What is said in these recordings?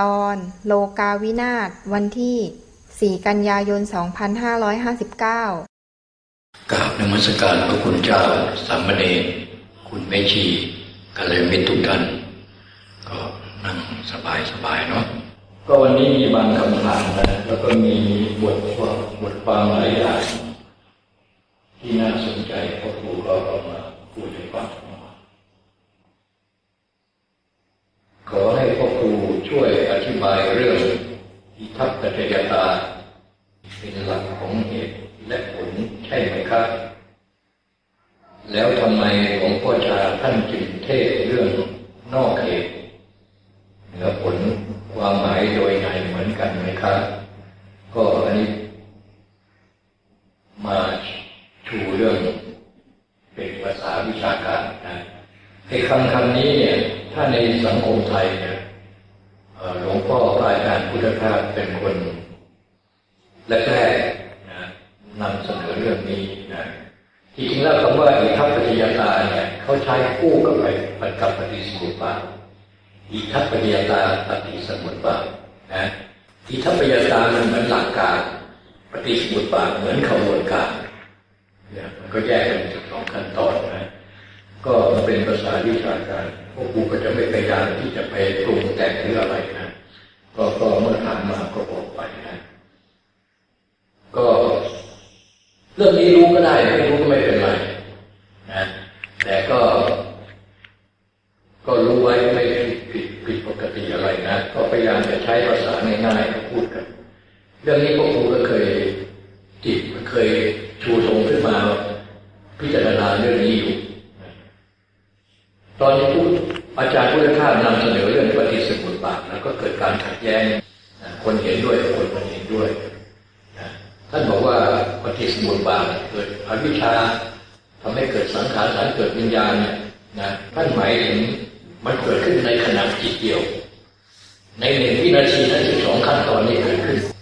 ตอนโลกาวินาศวันที่ 4 กันยายน 2559 กราบนมัสการพระคุณเจ้าสามเณรคุณแม่ชีกัลยาณมิตรทุกท่าน ก็นั่งสบายสบายเนาะก็วันนี้มีบางคำถามนะแล้วก็มีบทความบทความหลายอย่างที่น่าสนใจพระครูก็เอามาพูดให้ฟังขอให้พ่อครูช่วยอธิบายเรื่องอิ ทัปปัจยตา เป็นหลักของเหตุและผลใช่ไหมครับ แล้วทำไมหลวงพ่อชาท่านจึงเทศเรื่องนอกเหตุเหนือผลความหมายโดยในเหมือนกันไหมครับ ก็อันนี้มาชูเรื่องเป็นภาษาวิชาการนะไอ้คำคำนี้เนี่ย ถ้าในสังคมไทยเนี่ย หลวงพ่อพระอาจารย์พุทธทาสเป็นคนแรกๆนะนำเสนอเรื่องนี้นะจริงๆแล้วคำว่าอิทัปปัจจยตาเนี่ยเขาใช้คู่กับไปกับปฏิสมุปบาอิทัปปัจจยตาปฏิสมุปบาทนะอิทัปปัจจยตามันเหมือนหลักการปฏิสมุปบาทเหมือนขบวนการเนี่ยมันก็แยกเป็นสองขั้นตอนนะ ก็เป็นภาษาวิชาการพวกกูก็จะไม่พยายามที่จะไปปรุงแต่งหรืออะไรนะก็ก็เมื่อถามมาก็บอกไปนะก็เรื่องนี้รู้ก็ได้ไม่รู้ก็ไม่เป็นไรนะแต่ก็ ก็รู้ไว้ไม่ผิดผิดผิดปกติอะไรนะก็พยายามจะใช้ภาษาง่ายๆพูดกัน เรื่องนี้พวกครูก็เคยจิตเคยชูธงขึ้นมา พิจารณาเรื่องนี้อยู่ตอนที่พูดอาจารย์พุทธทาสนำเสนอเรื่องปฏิสมุติบาทแล้วก็เกิดการขัดแย้งคนเห็นด้วยคนไม่เห็นด้วยท่านบอกว่าป บาเกิดอวิชชาทำให้เกิดสังขารสันเกิดวิญญาณเนี่ยนะท่านหมายถึงมันเกิดขึ้นในขณะจิตเดียว ในหนึ่งวินาทีนั้นสิบสองขั้นตอนนี้เกิดขึ้น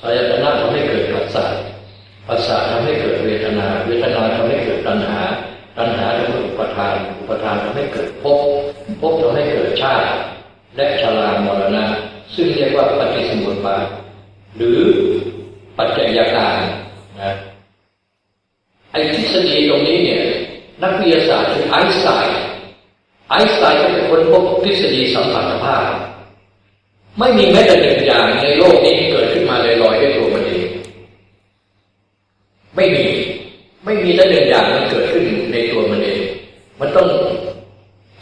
สายตนะทำให้เกิดผัสสะผัสสะทำให้เกิดเวทนา เวทนาทำให้เกิดตัณหา ตัณหาทำให้อุปทาน อุปทานทำให้เกิดภพภพทำให้เกิดชาติ และชรามรณะ ซึ่งเรียกว่าปฏิสมุปบาทหรือปัจจัยการนะไอ้ทฤษฎีตรงนี้เนี่ยนักวิทยาศาสตร์คือไอน์สไตน์ไอน์สไตน์เป็นคนพบทฤษฎีสัมพัทธภาพ ไม่มีแม้แต่หนึ่งอย่างในโลกนี้เกิดขึ้นมาลอยๆด้วยตัวมันเอง ไม่มี ไม่มีแต่หนึ่งอย่างมันเกิดขึ้นในตัวมันเอง มันต้อง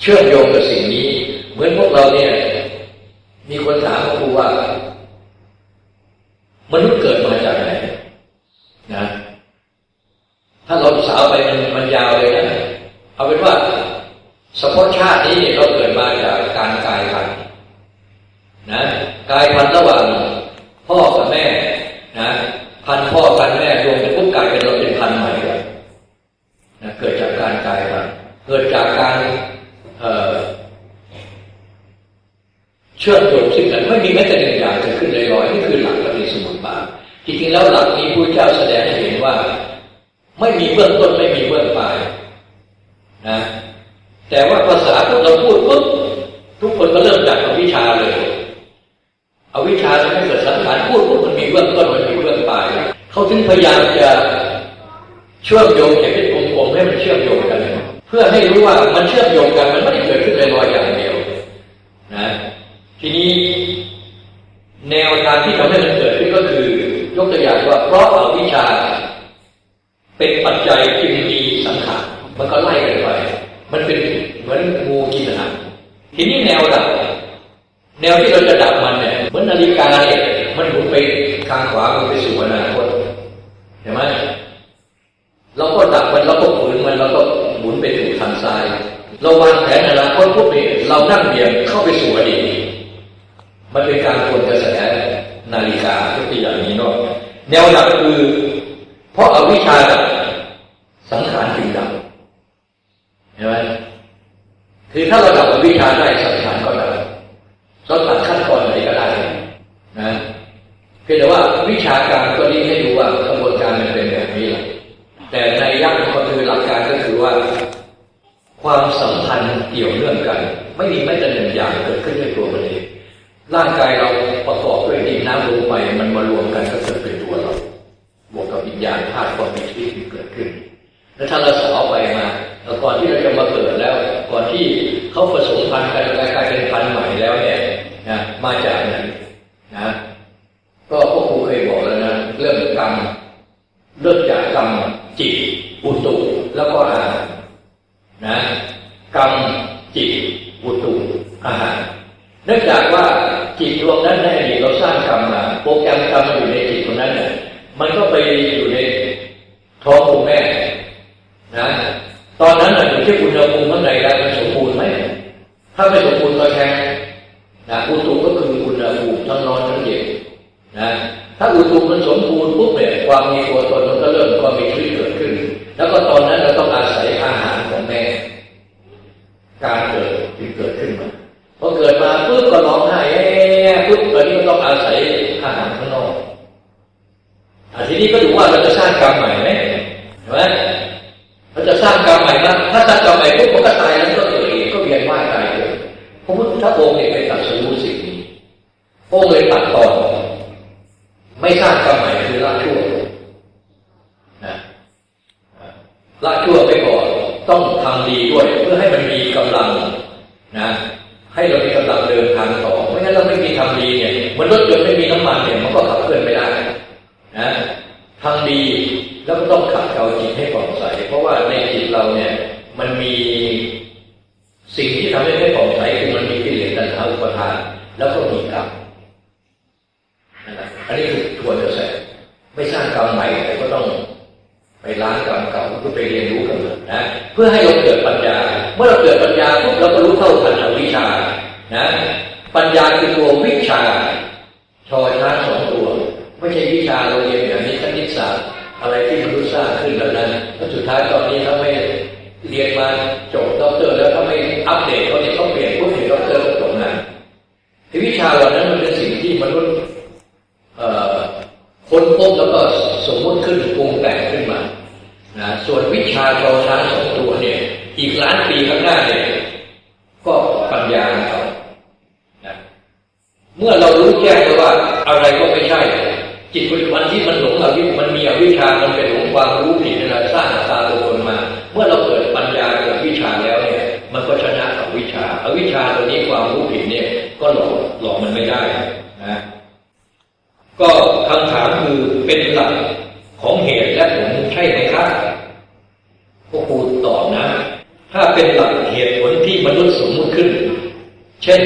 เชื่อมโยงกับสิ่งนี้ เหมือนพวกเราเนี่ย มีคนถามครูว่า มนุษย์เกิดมาจากไหนนะ ถ้าเราสาวไปมันมันยาวเลยนะเอาเป็นว่าสมมติชาตินี้เนี่ยเราเกิดมาจากการกายพันธุ์นะกายพันธุ์ระหว่างพ่อกับแม่นะพันพ่อพันแม่รวมเป็นปุ๊บกลายเป็นเราเป็นพันใหม่เลยนะเกิดจากการกายพันธุ์เกิดจากการเเชื่อมโยงซึ่งกันไม่มีแม้แต่หนึ่งอย่างเกิดขึ้นลอยๆนี่คือหลักปฏิสมุติบาทจริงๆแล้วหลักนี้พระเจ้าแสดงให้เห็นว่า ไม่มีเบื้องต้นไม่มีเบื้องปลายนะแต่ว่าภาษาพวกเราพูดปุ๊บทุกคนก็เริ่มจากอวิชชาเลยอวิชชาทำให้เกิดสังขารพูดปุ๊บมันมีเบื้องต้นมันมีเบื้องปลายเขาถึงพยายามจะเชื่อมโยงเขียนเป็นกลมๆให้มันเชื่อมโยงกัน เพื่อให้รู้ว่ามันเชื่อมโยงกันมันไม่ได้เกิดขึ้นลอยๆอย่างเดียวนะทีนี้ แนวทางที่ทำให้มันเกิดขึ้นก็คือ ยกตัวอย่างว่าเพราะอาวิชชา เป็นปัจจัยจึงมีสังขารมันก็ไล่กันไปมันเป็นเหมือนงูกินอาหารทีนี้แนวดับแนวที่เราจะดับมันเนี่ยเหมือนนาฬิกาเนี่ยมันหมุนไปทางขวามันไปสู่อนาคตเห็นไหมเราก็ดับมันเราก็ฝืนมันเราก็หมุนไปสู่ทางซ้ายเราวางแผนอนาคตพวกนี้เรานั่งเบียงเข้าไปสู่อดีตมันเป็นการคนกระแสนาฬิกาตัวอย่างนี้เนาะ แนวดับคือ เพราะอาวิชชาดับสังขารจึงดับเห็นไหมคือถ้าเราดับอวิชชาได้สังขารก็ดับเราตัดขั้นตอนไหนก็ได้นะเพียงแต่ว่าวิชาการก็นี้ให้ดูว่ากระบวนการมันเป็นแบบนี้แหละแต่ในยักษ์ก็คือหลักการก็คือว่า ความสัมพันธ์เกี่ยวเนื่องกัน ไม่มีแม้แต่หนึ่งอย่างเกิดขึ้นในตัวมันเองร่างกายเรา แล้วถ้าเราสาวไปมาก่อนที่เราจะมาเกิดแล้ว ก่อนที่เขาผสมพันธุ์กันกลายเป็นพันธุ์ใหม่แล้วเนี่ยนะมาจากไหนนะก็พวกครูเคยบอกแล้วนะเรื่องกรรมเริ่มจากกรรมจิตอุตุแล้วก็อาหารนะกรรมจิตอุตุอาหารเนื่องจากว่าจิตดวงนั้นในอดีตเราสร้างกรรมมาโปรแกรมกรรมอยู่ในจิตตรงนั้น มันก็ไปอยู่ในท้องคุณแม่นะตอนนั้นอยู่ที่อุณหภูมิข้างในแล้วมันสมบูรณ์ไหมถ้าไม่สมบูรณ์ก็แข็งนะอุตุก็คืออุณหภูมิทั้งร้อนทั้งเย็นนะถ้าอุตุมันสมบูรณ์ปุ๊บเนี่ยความมีตัวตนมันก็เริ่มความมีชีวิตเกิดขึ้น แล้วก็ตอนนั้นเราต้องอาศัยอาหารของแม่ การเกิดจึงเกิดขึ้นมาพอเกิดมาปุ๊บก็ร้องไห้ปุ๊บตอนนี้ก็ต้องอาศัยอาหารข้างนอกทีนี้ก็ดูว่าเราจะสร้างกรรมใหม่ไหมเห็นไหมเราจะสร้างกรรมใหม่นะถ้าสร้างกรรมใหม่ปุ๊บมันก็ตายแล้วก็เกิดอีกก็เวียนว่ายตายเกิดพระพุทธองค์เนี่ยไปตัดสู้สิ่งนี้พระองค์เลยตัดตอนไม่สร้างกรรมใหม่คือละชั่วนะละชั่วไปก่อนต้องทำดีด้วยเพื่อให้มันมีกำลังนะให้เรามีกำลังเดินทางต่อไม่งั้นเราไม่มีทำดีเนี่ยมันรถยนต์ไม่มีน้ำมันเนี่ยมันก็ขับเคลื่อนไม่ได้นะทำดีแล้วก็ต้องขัดเกลาจิตให้ผ่องใสเพราะว่าในจิตเราเนี่ยมันมีสิ่งที่ทำให้ไม่ผ่องใสคือมันมีกิเลสตัณหาอุปทานแล้วก็มีกรรมอันนี้คือทวนกระแสไม่สร้าง กรรมใหม่แต่ก็ต้องไปล้างกรรมเก่าเพื่อไปเรียนรู้กันนะเพื่อให้เราเกิดปัญญา เมื่อเราเกิดปัญญาปุ๊บเราก็รู้เท่าทันอวิชชานะ ปัญญาคือตัววิชา ชอช้าสองตัว ไม่ใช่วิชาเราเรียนอย่างนี้คณิตศาสตร์อะไรที่มนุษย์สร้างขึ้นแล้วนั้นแล้วสุดท้ายตอนนี้ถ้าไม่เรียนมาจบด็อกเตอร์แล้วถ้าไม่อัปเดตเขาเนี่ยเขาเปลี่ยนพวกเห็นด็อกเตอร์ก็จบงานที่วิชาเหล่านั้นมันเป็นสิ่งที่มนุษย์ ค้นพบแล้วก็สมมติขึ้นปรุงแต่งขึ้นมานะส่วนวิชาชอช้างสองตัวเนี่ย อีกล้านปีข้างหน้าเนี่ย ก็ปัญญาเขาเมื่อเรารู้แจ้งว่าอะไรก็ไม่ใช่ จิตปัจจุบันที่มันหลงเราที่มันมีอวิชามันเป็นหลงความรู้ผิดนะสร้างตาตัวตนมา เมื่อเราเกิดปัญญาเกิดวิชาแล้วเนี่ย มันก็ชนะกับวิชาอวิชชาตัวนี้ความรู้ผิดเนี่ย ก็หลอกหลอกมันไม่ได้นะ ก็คำถามคือเป็นหลักของเหตุและผลใช่ไหมครับพวกครูตอบนะ ถ้าเป็นหลักเหตุผลที่มนุษย์สมมุติขึ้น เช่น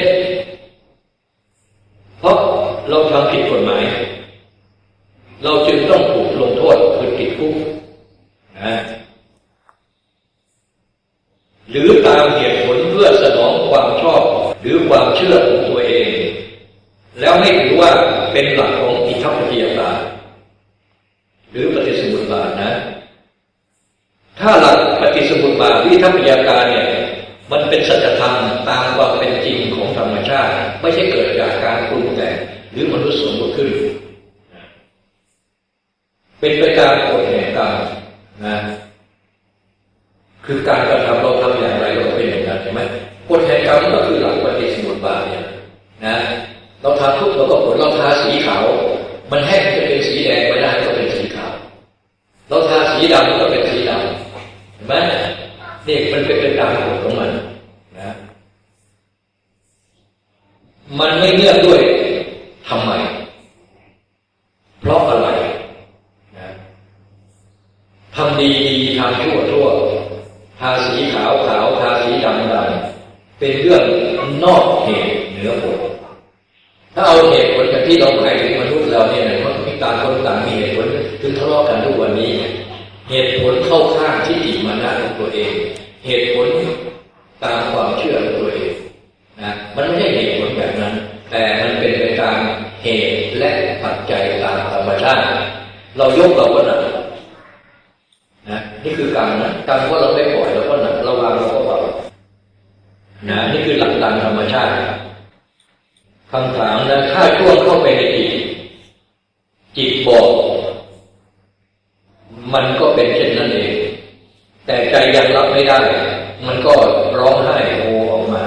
เพราะเราทำผิดกฎหมาย เราจึงต้องถูกลงโทษคือติดคุกนะหรือตามเหตุผลเพื่อสนองความชอบหรือความเชื่อของตัวเอง แล้วไม่ถือว่าเป็นหลักของอิทธิปฏิยาตาหรือปฏิสมุติบาทนะ ถ้าหลักปฏิส มาวิทยาการเนี่ยมันเป็นสัจธรรมตามความเป็นจริงของธรรมชาติ ไม่ใช่เกิดจากการปรุงแต่งหรือมนุษย์สมมติขึ้น เป็นไปตามกฎแห่งกรรมนะคือการกระทำเราทำอย่างไรเราเป็นอย่างนั้นใช่ไหมกฎแห่งกรรมก็คือหลักปฏิสมุติบาทเนี่ยนะเราทำทุกเราก็ผลเราทาสีขาว มันแห้งจะเป็นสีแดงไม่ได้ก็เป็นสีขาว เราทาสีดำก็เป็นสีดำเห็นไหม มันไปตามกฎของมันนะ มันไม่เนื่องด้วยทำไม เพราะอะไรนะทำดีดีทำชั่วชั่วทาสีขาวขาวทาสีดำดำเป็นเรื่องนอกเหตุเหนือผลถ้าเอาเหตุผลจากที่เราหมายถึงมนุษย์เราเนี่ยมันมีการคนต่างมีเหตุผลถึงทะเลาะกันทุกวันนี้ เหตุผลเข้าข้างที่ติมานะของตัวเอง เหตุผลตามความเชื่อตัวเองนะมันไม่ใช่เหตุผลแบบนั้น แต่มันเป็นไปตามเหตุและปัจจัยตามธรรมชาติเรายกเราก็หนักนะนี่คือการมนะการมว่าเราไม่ปล่อยเราก็หนักเราวางเราก็เบานะนี่คือหลักตามธรรมชาติคำถามนะถ้าช่วงเข้าไปในจิตจิตบอก มันก็เป็น ยังรับไม่ได้ มันก็ร้องไห้โฮออกมา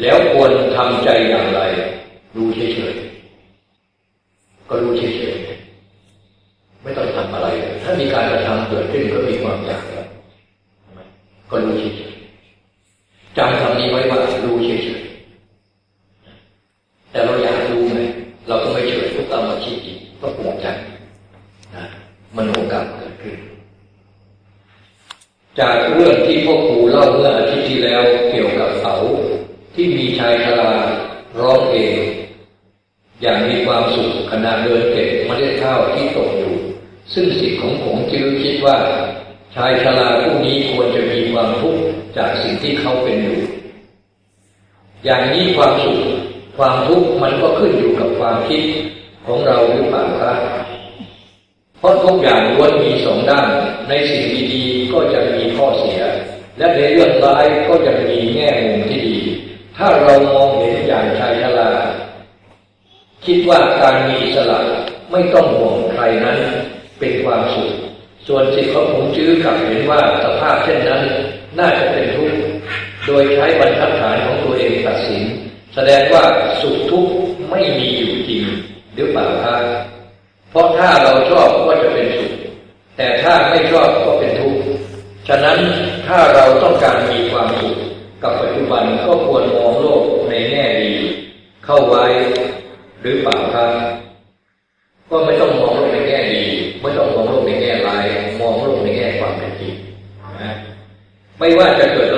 แล้วควรทำใจอย่างไร ดูเฉยๆก็ดูเฉยๆไม่ต้องทำอะไร ถ้ามีการกระทำเกิดขึ้นก็มีความอยากแล้วก็ดูเฉยๆจำคำนี้ไว้ว่าดูเฉยๆแต่เราอยากรู้ไหมเราก็ไม่เฉยทุกตามมาคิดอีกก็ปวดใจนะมันโอกาสเกิดขึ้น จากเรื่องที่พ่อครูเล่าเมื่ออาทิตย์ที่แล้วเกี่ยวกับเสาที่มีชายชราร้องเพลงอย่างมีความสุขขณะเดินเก็บเมล็ดข้าวที่ตกอยู่ ซึ่งสิทธิ์ของผมจื้อคิดว่า ชายชราผู้นี้ควรจะมีความทุกข์จากสิ่งที่เขาเป็นอยู่ อย่างนี้ความสุขความทุกข์มันก็ขึ้นอยู่กับความคิดของเราหรือเปล่าครับเพราะทุกอย่างล้วนมีสองด้าน ในสิ่งดีๆก็จะมีข้อเสีย และในเรื่องร้ายก็จะมีแง่มุมที่ดี ถ้าเรามองเห็นอย่างชายชราคิดว่าการมีอิสระไม่ต้องห่วงใครนั้นเป็นความสุข ส่วนสิทธิของผมจื้อกลับเห็นว่าสภาพเช่นนั้น น่าจะเป็นทุกข์ โดยใช้บรรทัดฐานของตัวเองตัดสิน แสดงว่าสุขทุกข์ไม่มีอยู่จริงหรือเปล่าครับเพราะถ้าเราชอบก็จะเป็นสุข แต่ถ้าไม่ชอบก็เป็นทุกข์ฉะนั้นถ้าเราต้องการมีความสุขกับปัจจุบันก็ควรมองโลกในแง่ดี เข้าไว้หรือเปล่าครับก็ไม่ต้องมองโลกในแง่ดีไม่ต้องมองโลกในแง่ร้ายมองโลกในแง่ความเป็นจริงนะไม่ว่าจะเกิด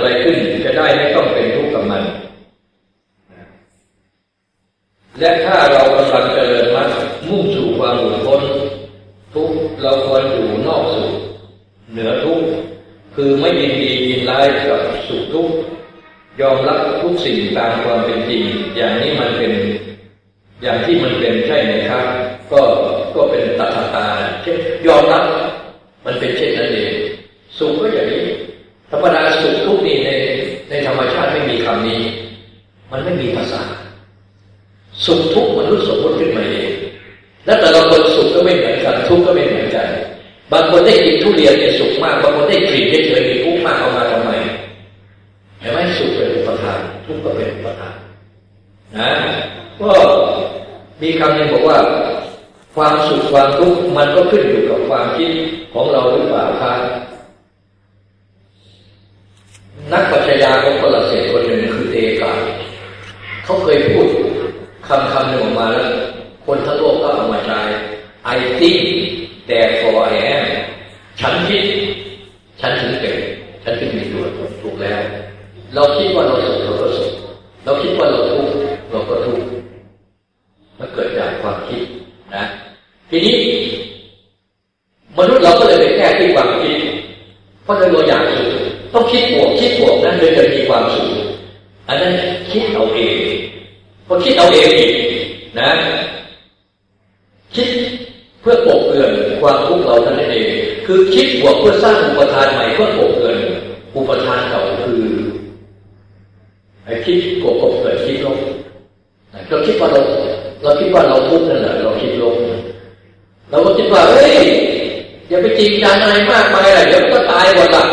มากมายเลยเดี๋ยวก็ตายหมดละ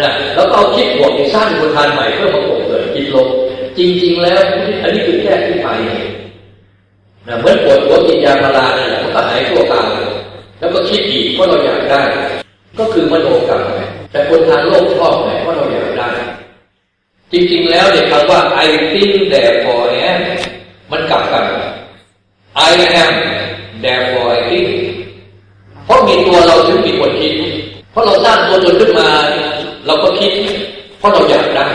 นะแล้วเอาคิดบวกสร้างอุปทานใหม่เพื่อมาปกเกิดคิดลบจริง ๆ แล้วอันนี้คือแค่ที่ไปนะเหมือนปวดหัวกินยาพาราเนี่ยมันก็หายทั่วกายแล้วก็คิดอีกเพราเราอยากได้ ก็คือมโนกรรมแต่คนทางโลกชอบไงเพราเราอยากได้ จริง ๆ แล้วเนี่ยคำว่า I think therefore I am มันกลับกัน I am therefore I think เพราะมีตัวเราถึงมีคนคิด ราะเราสร้างตัวตนขึ้นมา เราก็คิด เพราะเราอยากได้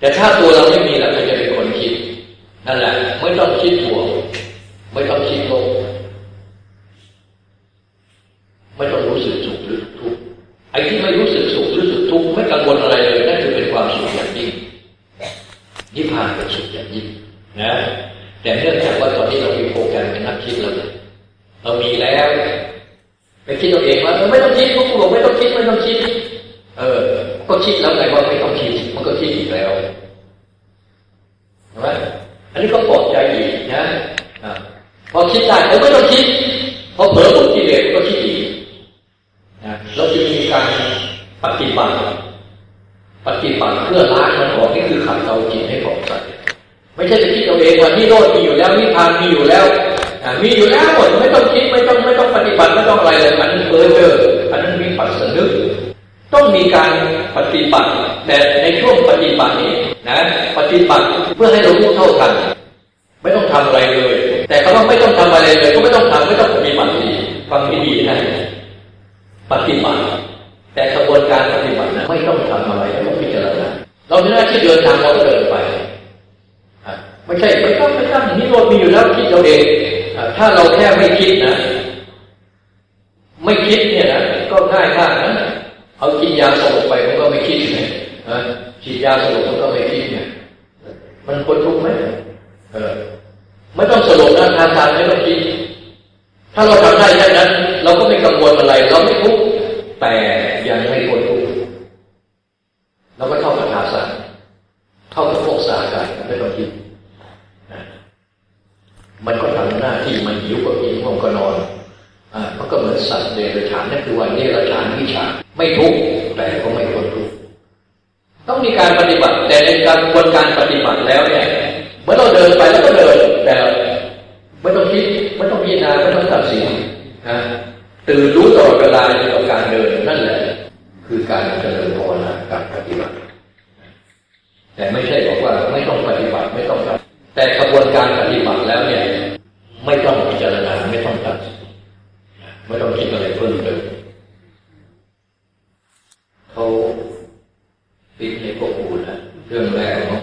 แต่ถ้าตัวเราไม่มีเราจะเป็นคนคิด นั่นแหละ ไม่ต้องคิดบวกไม่ต้องคิดลบไม่ต้องรู้สึกสุขหรือทุกข์ไอ้ที่ไม่รู้สึกสุขรู้สึกทุกข์ไม่กังวลอะไรเลยนั่นคือเป็นความสุขอย่างยิ่งนิพพานเป็นสุขอย่างยิ่งนะ แต่เนื่องจากว่าตอนนี้เรามีโปรแกรมเป็นนักคิดเราเรามีแล้ว ไปคิดตัวเองว่าไม่ต้องคิดพวกกูบอกไม่ต้องคิดไม่ต้องคิด เออ ก็คิดแล้วไงว่าไม่ต้องคิด มันก็คิดอีกแล้วเห็นไหมอันนี้ก็ปลอบใจอีกนะพอคิดได้เออไม่ต้องคิด พอเผลอหมดกิเลสก็คิดอีกนะเราจะมีการปฏิบัติปฏิบัติเพื่อล้างมันออกนี่คือขัดเกลาจิตให้ผ่องใสไม่ใช่จะคิดเอาเองว่านี่โลดมีอยู่แล้วนิพพานมีอยู่แล้วมีอยู่แล้วหมดไม่ต้องคิด บัติไม่ต้องอะไรเลยอันนั้นเพ้อเจออันนั้นมีปัจสนึกต้องมีการปฏิบัติ แต่ในช่วงปฏิบัตินี้นะปฏิบัติเพื่อให้เรารู้เท่าทันไม่ต้องทำอะไรเลย แต่คำว่าไม่ต้องทำอะไรเลย ก็ไม่ต้องทำไม่ต้องปฏิบัติดีฟังดีๆนะปฏิบัติ แต่กระบวนการปฏิบัตินะไม่ต้องทำอะไรไม่ต้องพิจารณาเรามีหน้าที่เดินทางเราเดินไปไม่ใช่ไม่ต้องไม่ต้องนี่เรามีอยู่แล้วคิดเราเองถ้าเราแค่ไม่คิดนะ ไม่คิดเนี่ยนะก็ง่ายมากนะเอากินยาสลบไปมันก็ไม่คิดไงฉีดยาสลบมันก็ไม่คิดไงมันคนทุกข์ไหมเออไม่ต้องสลบนะทานทานไม่ต้องคิด ถ้าเราทำได้แค่นั้น เราก็ไม่กังวลอะไร เราไม่ทุกข์แต่ยังไม่คนทุกข์เราก็เท่ากับทาสานเท่ากับพวกสากันไม่ต้องคิดมันก็ทำหน้าที่มันหิวก็กินง่วงก็นอนอ่ามัน ก็เหมือนสัตว์เดรัจฉานนั่นคือว่าเดรัจฉานวิชาไม่ทุกข์แต่ก็ไม่คนทุกข์ต้องมีการปฏิบัติแต่ในการกระบวนการปฏิบัติแล้วเนี่ยเมื่อเราเดินไปแล้วก็เดินแต่ไม่ต้องคิดไม่ต้องพิจารณาไม่ต้องตัดสินนะตื่นรู้ตลอดเวลาในการเดินนั่นแหละ คือการเจริญภาวนาการปฏิบัติ แต่ไม่ใช่บอกว่าไม่ต้องปฏิบัติไม่ต้องทำแต่กระบวนการปฏิบัติแล้วเนี่ย ไม่ต้องพิจารณาไม่ต้องตัด ไม่ต้องคิดอะไรเพิ่มเติมเขาปิดในพวกกูนะเรื่องแรกเนาะ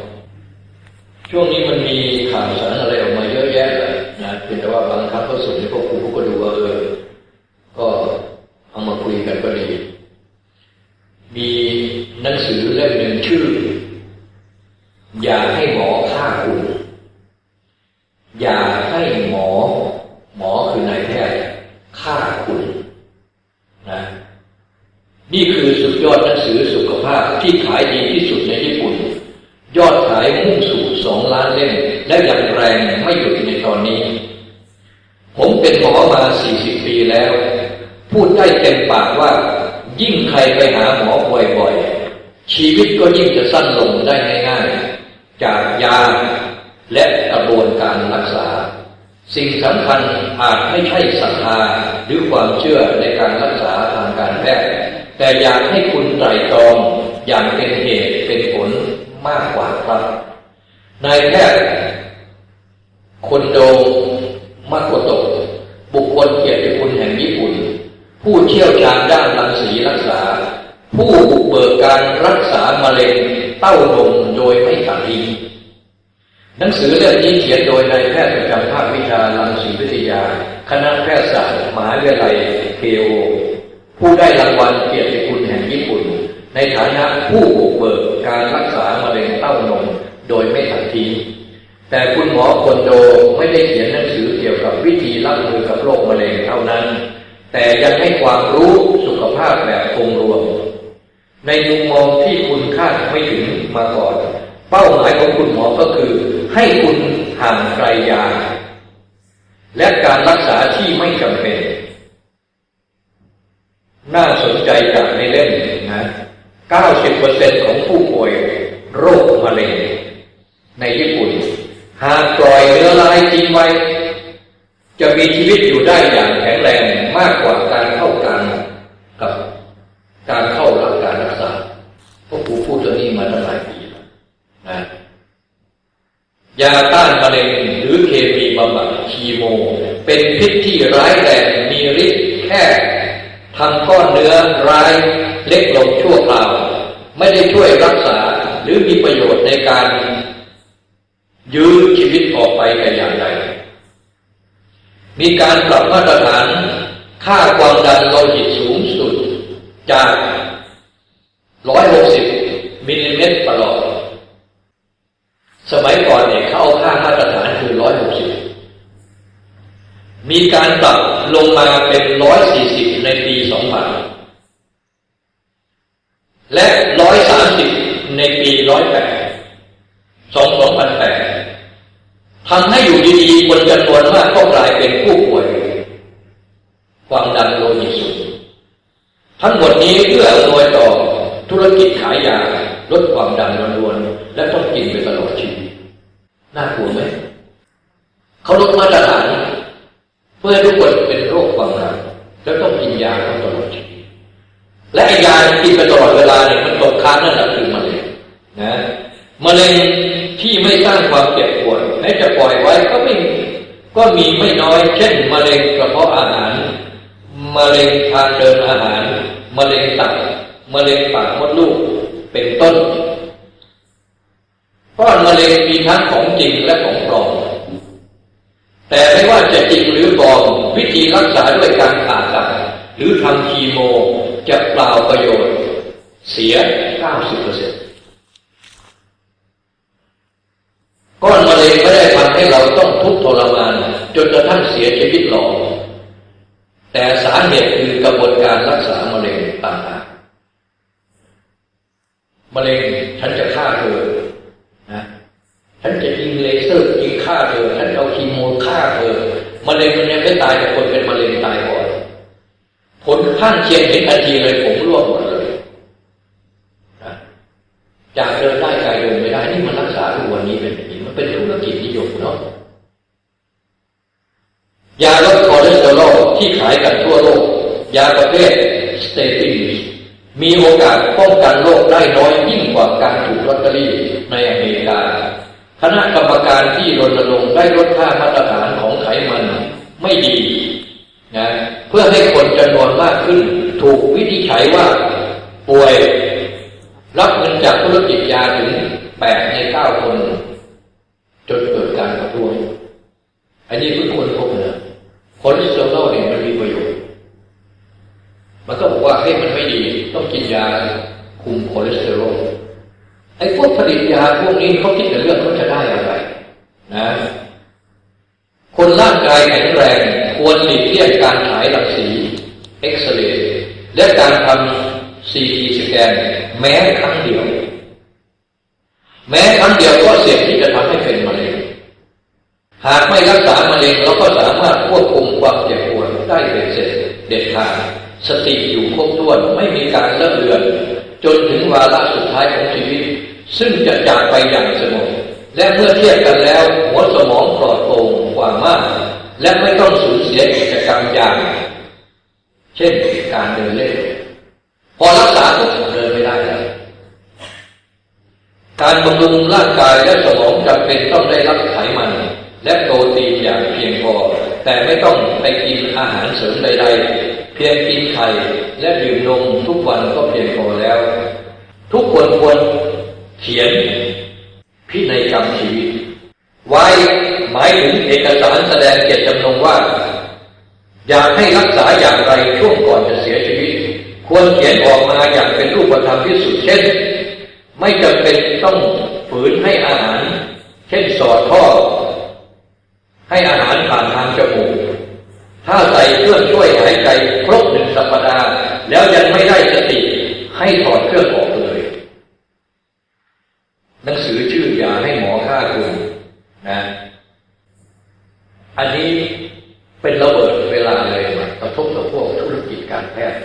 ช่วงนี้มันมีข่าวสารอะไรออกมาเยอะแยะเลยนะเพียงแต่ว่าบางครั้งเขาส่งในพวกกูก็ดูว่าเออก็เอามาคุยกันก็ดี มีหนังสือเล่มหนึ่งชื่อ อย่าให้หมอฆ่าคุณ อย่าให้หมอ หมอคือนายแพทย์ฆ่าคุณนะนี่คือสุดยอดหนังสือสุขภาพที่ขายดีที่สุดในญี่ปุ่น ยอดขายมุ่งสู่สองล้านเล่มและยังแรงไม่หยุดในตอนนี้ ผมเป็นหมอมาสี่สิบปีแล้ว พูดได้เต็มปากว่า ยิ่งใครไปหาหมอบ่อยๆ ชีวิตก็ยิ่งจะสั้นลงได้ง่ายๆ จากยาและกระบวนการรักษา สิ่งสำคัญอาจไม่ใช่ศรัทธาหรือความเชื่อในการรักษาทางการแพทย์แต่อยากให้คุณไตรตรอง อย่างเป็นเหตุเป็นผลมากกว่าครับนายแพทย์คนโดมาโกโตะบุคคลเกียรติคุณแห่งญี่ปุ่น ผู้เชี่ยวชาญด้านรังสีรักษา ผู้บุกเบิกการรักษามะเร็งเต้านมโดยไม่ตัดทิ้งหนังสือเล่มนี้เขียนโดยนายแพทย์ประจำภาควิชารังสีวิทยา คณะแพทยศาสตร์มหาวิทยาลัยเคโอผู้ได้รางวัลเกียรติคุณแห่งญี่ปุ่น ในฐานะ ผู้บุกเบิกการรักษามะเร็งเต้านมโดยไม่ตัดทิ้งแต่คุณหมอคนโดไม่ได้เขียนหนังสือเกี่ยวกับวิธีรับมือกับโรคมะเร็งเท่านั้น แต่ยังให้ความรู้สุขภาพแบบองรวม ในมุมมองที่คุณคาดไม่ถึงมาก่อน เป้าหมายของคุณหมอก็คือ ให้คุณห่างไกลยา และการรักษาที่ไม่จำเป็น น่าสนใจจากในเล่ม 90%ของผู้ป่วยโรคมะเร็งในญี่ปุ่น หากปล่อยเนื้อร้ายทิ้งไว้ จะมีชีวิตอยู่ได้อย่างแข็งแรงมากกว่าการเข้าการกับการเข้ารับการรักษาพวกผู้พูดตัวนี้มาตั้งหลายปีแล้วนะยาต้านมะเร็งหรือเคมีบำบัดคีโม เป็นพิษที่ร้ายแรงมีฤทธิ์แค่ ทำก้อนเนื้อร้ายเล็กลงชั่วคราว ไม่ได้ช่วยรักษาหรือมีประโยชน์ในการยื้อชีวิตออกไปแต่อย่างใด มีการปรับมาตรฐานค่าความดันโลหิตสูงสุดจาก 160 มิลลิเมตรประหลอด สมัยก่อนเนี่ยเขาเอาค่ามาตรฐานคือ 160 มีการปรับ ลงมาเป็น140ในปี2000และ130ในปี108 2008ทำให้อยู่ดีๆคนจำนวนมากก็กลายเป็นผู้ป่วย ความดันโลหิตสูงทั้งหมดนี้เพื่ออำนวยต่อธุรกิจขายยาลดความดันล้วนๆและต้องกินไปตลอดชีวิตน่ากลัวไหมเขาลดมาตรฐาน เพื่อทุกคนเป็นโรคความดันแล้วต้องกินยาตลอดชีวิตและยาที่กินไปตลอดเวลาเนี่ยมันตกค้างนั่นแหละคือมะเร็งนะมะเร็งที่ไม่สร้างความเจ็บปวดแม้จะปล่อยไว้ก็ไม่ก็มีไม่น้อย เช่นมะเร็งกระเพาะอาหารมะเร็งทางเดินอาหารมะเร็งตับมะเร็งปากมดลูกเป็นต้นก้อนมะเร็งมีทั้งของจริงและของปลอม แต่ไม่ว่าจะจริงหรือปลอมวิธีรักษาด้วยการผ่าตัดหรือทำคีโมจะเปล่าประโยชน์ เสีย 90%ก้อนมะเร็งไม่ได้ทำให้เราต้องทุกข์ทรมาน จนกระทั่งเสียชีวิตหลอกแต่สาเหตุคือกระบวนการรักษามะเร็งต่างหากมะเร็งฉันจะฆ่าเธอนะฉันจะยิงเลเซอร์ยิ ฆ่าเธอฉันเอาคีโมฆ่าเธอมะเร็งมันยังไม่ตายแต่คนเป็นมะเร็งตายก่อนผลข้างเคียงเห็นทันทีเลยผมร่วงหมดเลยจากเดินได้กายเดินไม่ได้นี่มันรักษาทุกวันนี้เป็นอย่างนี้มันเป็นธุรกิจนิยมเนาะยาลดคอเลสเตอรอลที่ขายกันทั่วโลก ยาประเภท statin มีโอกาสป้องกันโรคได้น้อยยิ่งกว่าการถูกลอตเตอรี่ในอเมริกา คณะกรรมการที่รณรงค์ได้ลดค่ามาตรฐานของไขมันไม่ดีนะเพื่อให้คนจำนวนมากขึ้น ถูกวิธีใช้ว่าป่วย รับเงินจากธุรกิจยาถึงแปดในเก้าคน จนเกิดการกระตุ้นอันนี้เพิ่งคนพบนะคอเลสเตอรอลเนี่ยมันมีประโยชน์มันก็บอกว่าให้มันไม่ดี ต้องกินยาคุมคอเลสเตอรอล ไอ้พวกผลิตยาพวกนี้เขาคิดแต่เรื่องเขาจะได้อะไรนะ คนร่างกายแข็งแรงควรหลีกเลี่ยงการฉายรังสีเอ็กซเรย์และการทำ CT scan แม้ครั้งเดียว แม้ครั้งเดียวก็เสี่ยงที่จะทำให้เป็นมะเร็งหากไม่รักษามะเร็งเราก็สามารถควบคุมความเจ็บปวดได้เป็นเสร็จเด็ดขาดสติอยู่ครบถ้วนไม่มีการเลอะเลือน จนถึงวาระสุดท้ายของชีวิต ซึ่งจะจากไปอย่างสงบและเมื่อเทียบกันแล้ว หัวสมองปลอดโปร่งกว่ามาก และไม่ต้องสูญเสียกิจกรรมอย่าง เช่นการเดินเล่น พอรักษาก็เดินไม่ได้แล้วการบำรุงร่างกายและสมองจำเป็นต้องได้รับไขมัน และโปรตีนอย่างเพียงพอ แต่ไม่ต้องไปกินอาหารเสริมใด ๆ เพียงกินไข่และดื่มนมทุกวันก็เพียงพอแล้ว ทุกคนควรเขียน พินัยกรรมชีวิต ไว้หมายถึงเอกสารแสดงเจตจำนงว่า อยากให้รักษาอย่างไรช่วงก่อนจะเสียชีวิต ควรเขียนออกมาอย่างเป็นรูปธรรมที่สุดเช่น ไม่จำเป็นต้องฝืนให้อาหาร เช่นสอดท่อ ให้อาหารผ่านทางจมูก ถ้าใส่เครื่องช่วยหายใจครบหนึ่งสัปดาห์ แล้วยังไม่ได้สติ ให้ถอดเครื่องออกเลย หนังสือชื่อยาให้หมอฆ่าคุณนะ อันนี้เป็นระเบิดเวลาเลยมกระทบกับพวกธุรกิจการแพทย์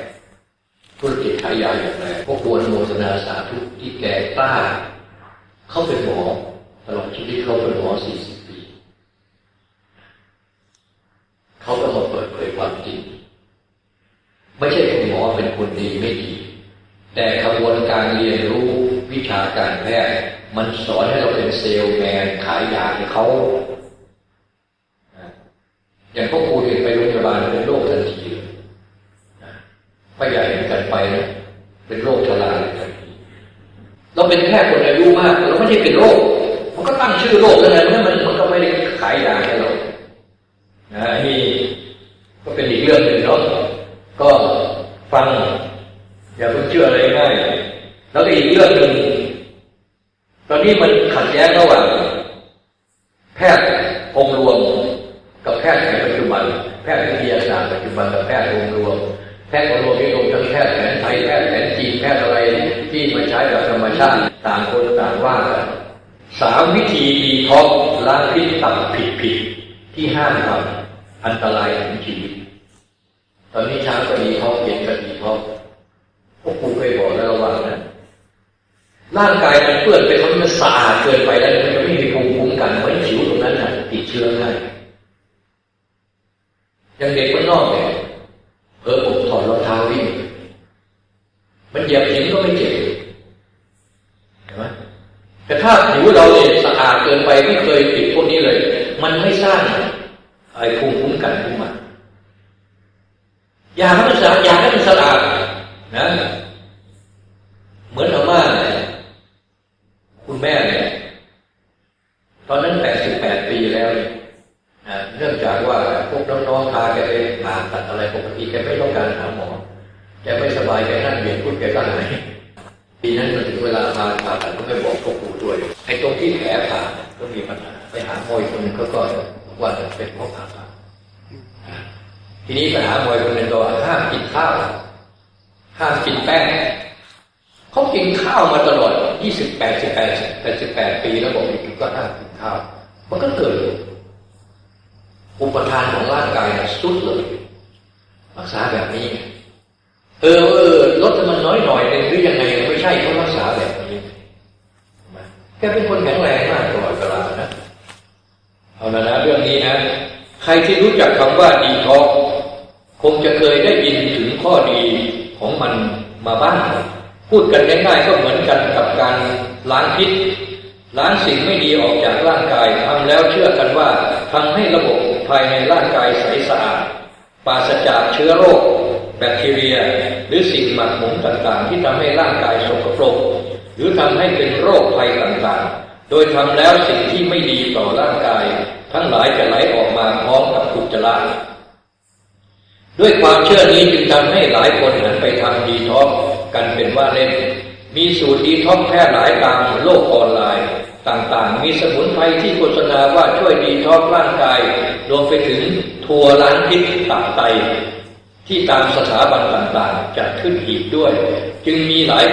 ธุรกิจขายยาอย่างไรพวกควรโมทนาสาธุที่แก่กล้า เขาเป็นหมอตลอดชีวิตเขาเป็นหมอสี่สิบปี เขาก็มาเปิดเผยความจริง ไม่ใช่คุณหมอเป็นคนดีไม่ดี แต่ขบวนการเรียนรู้วิชาการแพทย์มันสอนให้เราเป็นเซลล์แมนขายยาให้เขาอย่างพวกครูเห็นไปโรงพยาบาลเป็นโรคทันทีไม่อยากเห็นกันไปนะเป็นโรคชราเลยทันทีเราเป็นแค่คนอายุมากเราไม่ใช่เป็นโรค มันก็ตั้งชื่อโรคแล้วไงมันมันมันก็ไม่ได้ขายยาให้เรา นะนี่ก็เป็นอีกเรื่องหนึ่งเนาะก็ฟัง อย่าเพิ่งเชื่ออะไรง่ายแล้วก็อีกเรื่องหนึ่งตอนนี้มันขัดแย้งระหว่างแพทย์องค์รวม กับแพทย์แผนปัจจุบัน แพทย์วิทยาศาสตร์ปัจจุบันกับแพทย์องค์รวม แพทย์องค์รวมที่รวมทั้งแพทย์แผนไทยแพทย์แผนจีนแพทย์อะไรที่มาใช้แบบธรรมชาติต่างคนต่างว่ากันสามวิธีดีท็อกล้างพิษตับผิดผิดที่ห้ามทำ อันตรายถึงชีวิต ตอนนี้เช้าก็ดีเขาเย็นก็ดีเขาพวกครูเคยบอกแล้วระวังนะร่างกายมันเปื้อนไปทำมันสะอาดเกินไปแล้วมันจะไม่มีภูมิคุ้มกันไว้ผิวตรงนั้นน่ะติดเชื้อง่าย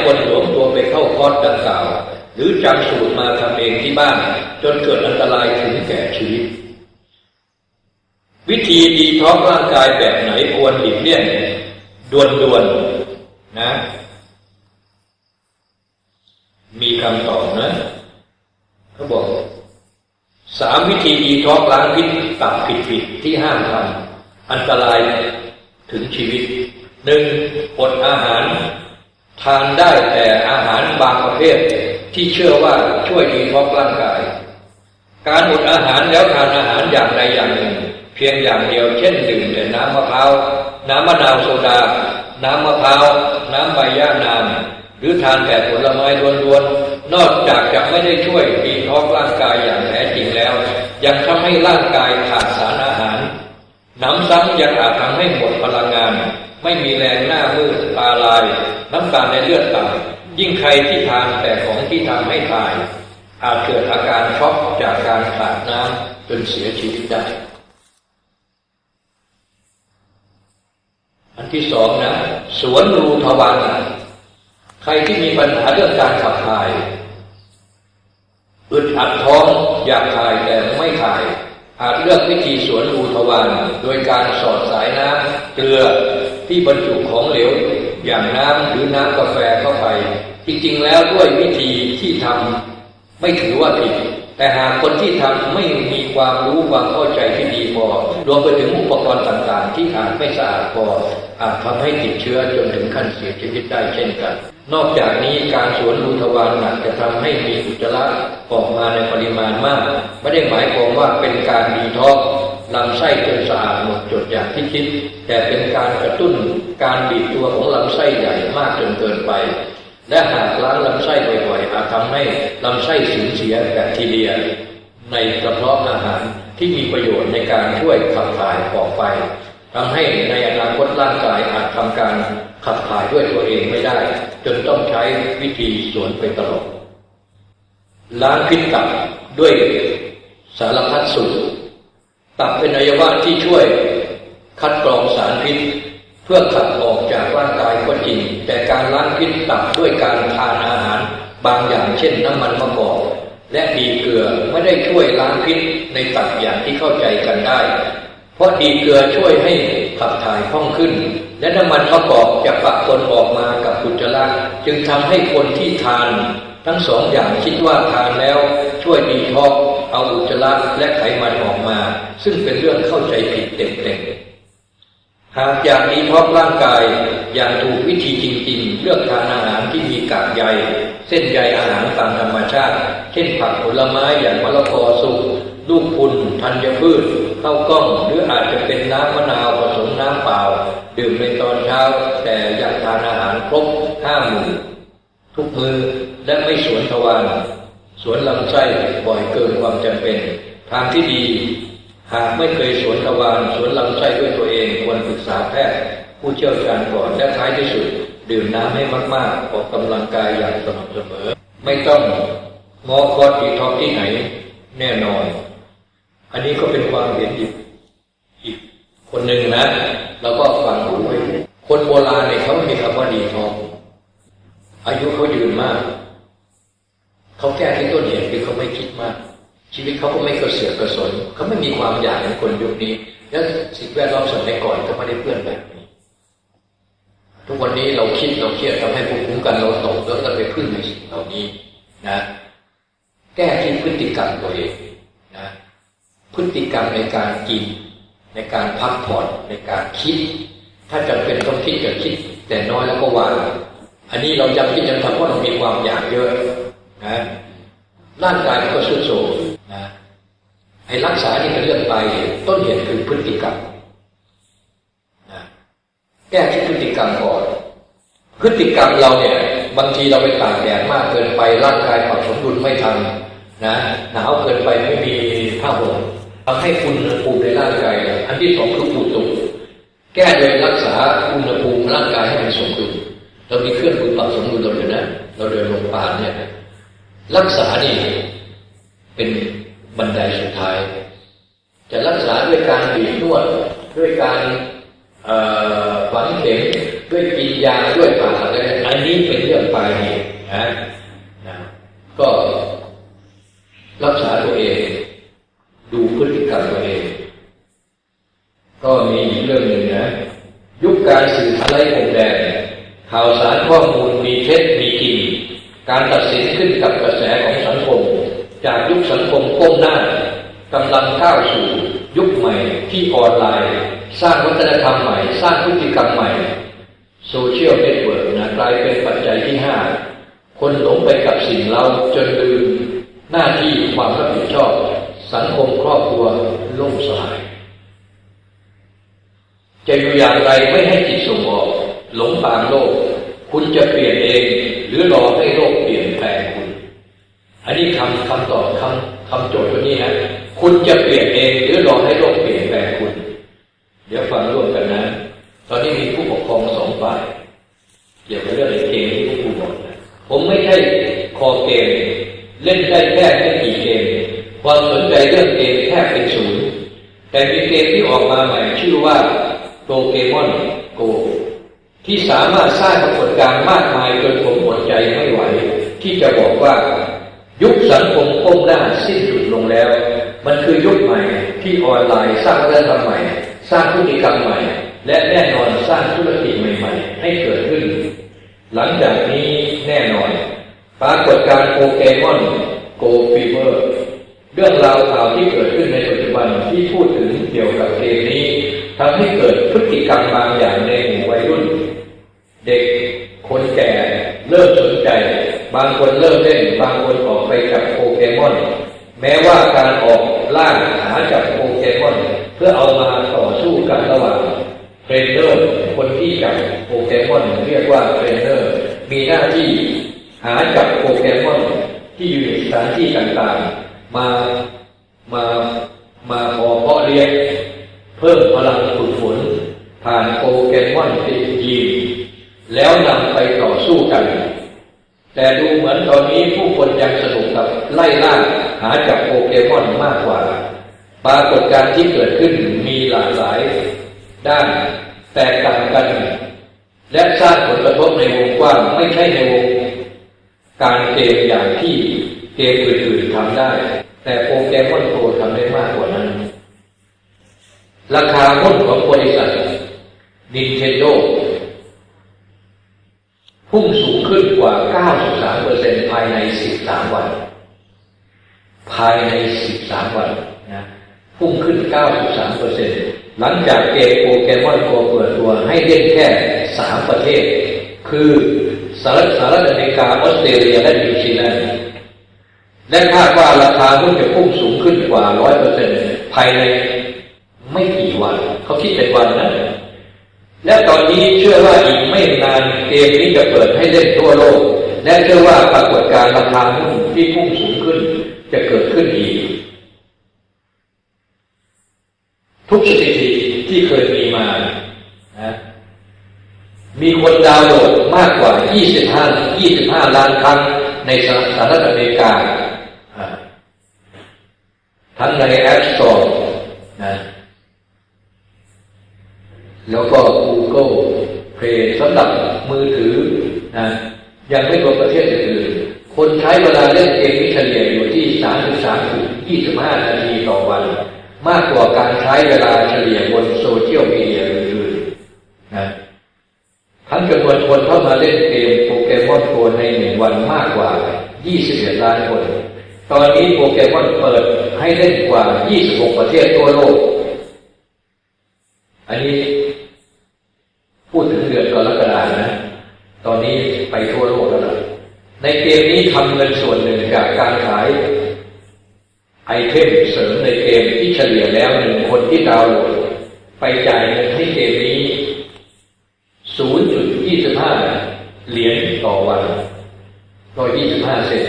มีหลายคนหลวมตัวไปเข้าคอร์สดังกล่าว หรือจำสูตรมาทำเองที่บ้าน จนเกิดอันตรายถึงแก่ชีวิต วิธีดีท็อกร่างกายแบบไหนควรหลีกเลี่ยงด่วนๆนนะ มีคำตอบนะเขาบอกสามวิธีดีท็อกล้างพิษตับผิดผิดที่ห้ามทำอันตรายถึงชีวิตหนึ่งอดอาหาร ทานได้แต่อาหารบางประเภทที่เชื่อว่าช่วยดีท้องร่างกาย การอดอาหารแล้วทานอาหารอย่างใดอย่างหนึ่ง เพียงอย่างเดียวเช่นดื่มแต่น้ำมะพร้าวน้ำมะนาวโซดา น้ำมะพร้าวน้ำใบย่านามหรือทานแต่ผลไม้ล้วนๆนอกจากจะไม่ได้ช่วยดีท้องร่างกายอย่างแท้จริงแล้ว ยังทำให้ร่างกายขาดสารอาหารน้ำซ้ำยังอาจทำให้หมดพลังงาน ไม่มีแรงหน้ามืดตาลาย น้ำตาลในเลือดต่ำยิ่งใครที่ทานแต่ของที่ทำให้ตาย อาจเกิดอาการช็อกจากการขาดน้ำจนเสียชีวิตได้อันที่สองนะ สวนรูทวารใครที่มีปัญหาเรื่องการขับถ่ายอึดอัดท้องอยากถ่ายแต่ไม่ถ่าย อาจเลือกวิธีสวนรูทวารโดยการสอดสายน้ำเกลือที่บรรจุของเหลว อย่างน้ำหรือน้ำกาแฟเข้าไป จริงๆแล้วด้วยวิธีที่ทำไม่ถือว่าผิด แต่หากคนที่ทำไม่มีความรู้ความเข้าใจที่ดีพอรวมไปถึงอุปกรณ์ต่างๆ ที่อาจไม่สะอาดพอ อาจทำให้ติดเชื้อจนถึงขั้นเสียชีวิตได้เช่นกัน นอกจากนี้การสวนรูทวารหนักจะทำให้มีอุจจาระออกมาในปริมาณมาก ไม่ได้หมายความว่าเป็นการดีท็อกลำไส้จนสะอาดหมดจดอย่างที่คิด แต่เป็นการกระตุ้นการบีบตัวของลำไส้ใหญ่มากจนเกินไป และหากล้างลำไส้บ่อยๆอาจทำให้ลำไส้สูญเสียแบคทีเรีย ในกระเพาะอาหารที่มีประโยชน์ในการช่วยขับถ่ายออกไป ทำให้ในอนาคตร่างกายอาจทำการขับถ่ายด้วยตัวเองไม่ได้ จนต้องใช้วิธีสวนไปตลอดล้างพิษตับด้วยสารพัดสูตรตับเป็นอวัยวะที่ช่วยคัดกรองสารพิษ เพื่อขับออกจากร่างกายก็จริง แต่การล้างพิษตับด้วยการทานอาหาร บางอย่างเช่นน้ำมันมะกอกและดีเกลือไม่ได้ช่วยล้างพิษในตับอย่างที่เข้าใจกันได้ เพราะดีเกลือช่วยให้ขับถ่ายคล่องขึ้น และน้ำมันมะกอกจะปะปนออกมากับอุจจาระจึงทำให้คนที่ทาน ทั้งสองอย่างคิดว่าทานแล้วช่วยดีท้องเอาอุจจาระและไขมันออกมา ซึ่งเป็นเรื่องเข้าใจผิดเต็มๆหากอยากดีท้องร่างกายอย่างถูกวิธีจริง ๆ เลือกทานอาหารที่มีกากใย เส้นใยอาหารตามธรรมชาติ เช่นผักผลไม้อย่างมะละกอสุก ลูกพุนธัญพืชข้าวกล้อง หรืออาจจะเป็นน้ำมะนาวผสมน้ำเปล่า ดื่มในตอนเช้า แต่อยากทานอาหารครบห้าหมู่ทุกมือและไม่สวนทวารสวนลำไส้บ่อยเกินความจำเป็น ทางที่ดี หากไม่เคยสวนทวารสวนลำไส้ด้วยตัวเองควรปรึกษาแพทย์ผู้เชี่ยวชาญก่อนและท้ายที่สุด ดื่มน้ำให้มากๆออกกำลังกายอย่างสม่ำเสมอ ไม่ต้องงอคอดีท็อกที่ไหน แน่นอน อันนี้ก็เป็นความเห็นอีกอีกคนหนึ่งนะเราก็ฟังหูไว้คนโบราณเนี่ยเขาไม่มีคำว่าดีทองอายุเขายืนมาก เขาแก้ที่ต้นเหตุคือเขาไม่คิดมาก ชีวิตเขาก็ไม่กระเสือกกระสนเขาไม่มีความอยากเหมือนคนยุคนี้ แล้วสิ่งแวดล้อมสมัยก่อนก็ไม่ได้เพื่อนแบบนี้ ทุกวันนี้เราคิดเราเครียดทำให้ภูมิคุ้มกันเราตกแล้วเราไปพึ่งในสิ่งเหล่านี้นะ แก้ที่พฤติกรรมตัวเอง พฤติกรรมในการกิน ในการพักผ่อนในการคิด ถ้าจำเป็นต้องคิดก็คิด แต่น้อยแล้วก็วางอันนี้เราจำคิดยังทำเพราะเรามีความอยากเยอะนะร่างกายก็สุดโทมนะให้รักษานี่เป็นเรื่องไปต้นเหตุคือพฤติกรรมนะแก้ที่พฤติกรรมก่อนพฤติกรรมเราเนี่ยบางทีเราไปตากแดดมากเกินไปร่างกายปรับสมดุลไม่ทันนะหนาวเกินไปไม่มีผ้าห่ม ทำให้อุณหภูมิในร่างกาย อันที่สองคืออุตุแก้โดยรักษาอุณหภูมิร่างกายให้มันสมดุลเรามีเครื่องมือปรับสมดุลเราอยู่นะ เราเดินลงป่าเนี่ย รักษานี่เป็นบันไดสุดท้าย จะรักษาด้วยการบีบนวดด้วยการฝังเข็มด้วยกินยาด้วยผ่าอะไรอันนี้เป็นเรื่องปลายเหตุนะนะก็รักษาตัวเอง ดูพฤติกรรมตัวเอง ก็มีอีกเรื่องหนึ่งนะ ยุคการสื่อสารไร้พรมแดนข่าวสารข้อมูลมีเท็จมีจริงการตัดสินขึ้นกับกระแสของสังคม จากยุคสังคมก้มหน้ากำลังก้าวสู่ยุคใหม่ที่ออนไลน์ สร้างวัฒนธรรมใหม่ สร้างพฤติกรรมใหม่ social network นะกลายเป็นปัจจัยที่ห้าคนหลงไปกับสิ่งเร้าจนลืมหน้าที่ความรับผิดชอบ สังคมครอบครัวล่มสลาย จะอยู่อย่างไรไม่ให้จิตส่งออกหลงตามโลก คุณจะเปลี่ยนเอง หรือรอให้โลกเปลี่ยนแปลงคุณ อันนี้คำคำตอบคำคำโจทย์ตัวนี้นะคุณจะเปลี่ยนเอง หรือรอให้โลกเปลี่ยนแปลงคุณ เดี๋ยวฟังร่วมกันนะ ตอนนี้มีผู้ปกครองสองฝ่ายเกี่ยวกับเรื่องเกมที่พวกคุณบอกนะผมไม่ใช่คอเกมเล่นได้แค่ไม่กี่ ความสนใจเรื่องเกมแค่เป็นศูนย์แต่มีเกมที่ออกมาใหม่ชื่อว่าโปเกมอนโกที่สามารถสร้างปรากฏการณ์มากมายจนผมอดใจไม่ไหว ที่จะบอกว่า ยุคสังคมก้มหน้าสิ้นสุดลงแล้ว มันคือยุคใหม่ที่ออนไลน์สร้างวัฒนธรรมใหม่ สร้างพฤติกรรมใหม่ และแน่นอนสร้างธุรกิจใหม่ ๆ ให้เกิดขึ้น หลังจากนี้แน่นอน ปรากฏการณ์โปเกมอนโก fever เรื่องราวข่าวที่เกิดขึ้นในปัจจุบันที่พูดถึงเกี่ยวกับเกมนี้ทำให้เกิดพฤติกรรมบางอย่างในหมู่วัยรุ่น เด็กคนแก่เริ่มสนใจ บางคนเริ่มเล่น บางคนออกไปจับโปเกมอน แม้ว่าการออกล่าหาจับโปเกมอน เพื่อเอามาต่อสู้กันระหว่างเทรนเนอร์คนที่จับโปเกมอนเรียกว่าเทรนเนอร์ มีหน้าที่หาจับโปเกมอนที่อยู่ในสถานที่ต่างๆ มา มามาพอเพาะเลี้ยงเพิ่มพลังฝึกฝนผ่านโปเกมอนติดยีนแล้วนำไปต่อสู้กัน แต่ดูเหมือนตอนนี้ผู้คนยังสนุกกับไล่ล่าหาจับโปเกมอนมากกว่า ปรากฏการณ์ที่เกิดขึ้นมีหลากหลาย ด้านแตกต่างกัน และสร้างผลกระทบในวงกว้างไม่ใช่ในวง การเกมอย่างที่ เกมอื่นๆทำได้ แต่โปเกมอนโกทำได้มากกว่านั้น ราคาหุ้นของบริษัท Nintendo พุ่งสูงขึ้นกว่า 93%ภายใน 13 วัน ภายใน 13 วันนะพุ่งขึ้น 93%หลังจากเกมโปเกมอนโกเปิดตัวให้เล่นแค่ 3 ประเทศ คือสหรัฐสหรัฐอเมริกาออสเตรเลียและนิวซีแลนด์ และคาดว่าราคาหุ้นจะพุ่งสูงขึ้นกว่า100%ภายในไม่กี่วัน เขาคิดเป็นวันนะและตอนนี้เชื่อว่าอีกไม่นานเกมนี้จะเปิดให้เล่นทั่วโลก และเชื่อว่าปรากฏการณ์ราคาหุ้นที่พุ่งสูงขึ้น จะเกิดขึ้นอีก ทุกสถิติที่เคยมีมานะมีคนดาวน์โหลดมากกว่า 25 25 ล้านครั้งในสหรัฐอเมริกา ทั้งใน App Store นะแล้วก็ Google Play สำหรับมือถือนะยังไม่รวมประเทศอื่นๆคนใช้เวลาเล่นเกมนี้เฉลี่ยอยู่ที่ 33ถึง25 นาทีต่อวัน มากกว่าการใช้เวลาเฉลี่ยบนโซเชียลมีเดียอื่นๆนะทั้งจำนวนคนเข้ามาเล่นเกมโปเกมอนโกในหนึ่งวันมากกว่า 21 ล้านคน ตอนนี้โปเกมอนเปิดให้เล่นกว่า 26 ประเทศทั่วโลก อันนี้พูดถึงเดือนกรกฎานะ ตอนนี้ไปทั่วโลกแล้วนะในเกมนี้ทำเงินส่วนหนึ่งจากการขาย ไอเทมเสริมในเกมที่เฉลี่ยแล้วหนึ่งคนที่ดาวน์โหลด ไปจ่ายเงินให้เกมนี้ 0.25 เหรียญต่อวันร้อยยี่สิบห้าเซน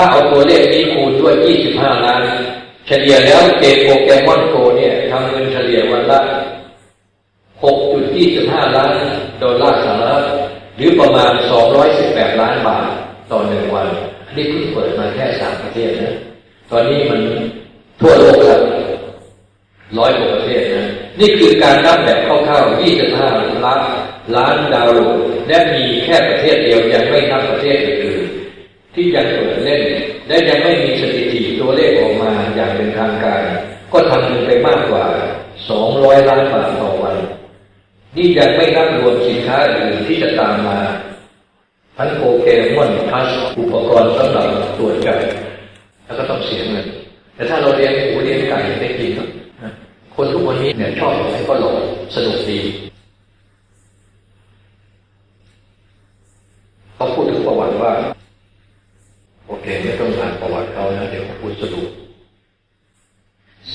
ถ้าเอาตัวเลขนี้คูณด้วย 25 ล้าน เฉลี่ยแล้วเกมโปเกมอนโกเนี่ยทำเงินเฉลี่ยวันละ 6.25 ล้านดอลลาร์สหรัฐหรือประมาณ 218 ล้านบาทต่อหนึ่งวัน นี่เพิ่งเปิดมาแค่สามประเทศนะ ตอนนี้มันทั่วโลกครับร้อยกว่าประเทศนะ นี่คือการนับแบบคร่าวๆ25 ล้านล้านดาวโหลดและมีแค่ประเทศเดียวยังไม่นับประเทศอื่น ที่ยังเปิดเล่น และยังไม่มีสถิติตัวเลขออกมาอย่างเป็นทางการ ก็ทำเงินไปมากกว่า 200 ล้านบาทต่อวัน นี่ยังไม่นับรวมสินค้าอื่นที่จะตามมาทั้งโปเกมอนทัชอุปกรณ์สำหรับตรวจจับแล้วก็ต้องเสียเงินแต่ถ้าเราเลี้ยงหมูเลี้ยงไก่ได้กินคนทุกวันนี้เนี่ยชอบให้ก็หลงสนุกดีเขาพูดถึงประวัติว่า โอเคไม่ต้องอ่านประวัติเขานะเดี๋ยวพูดสรุป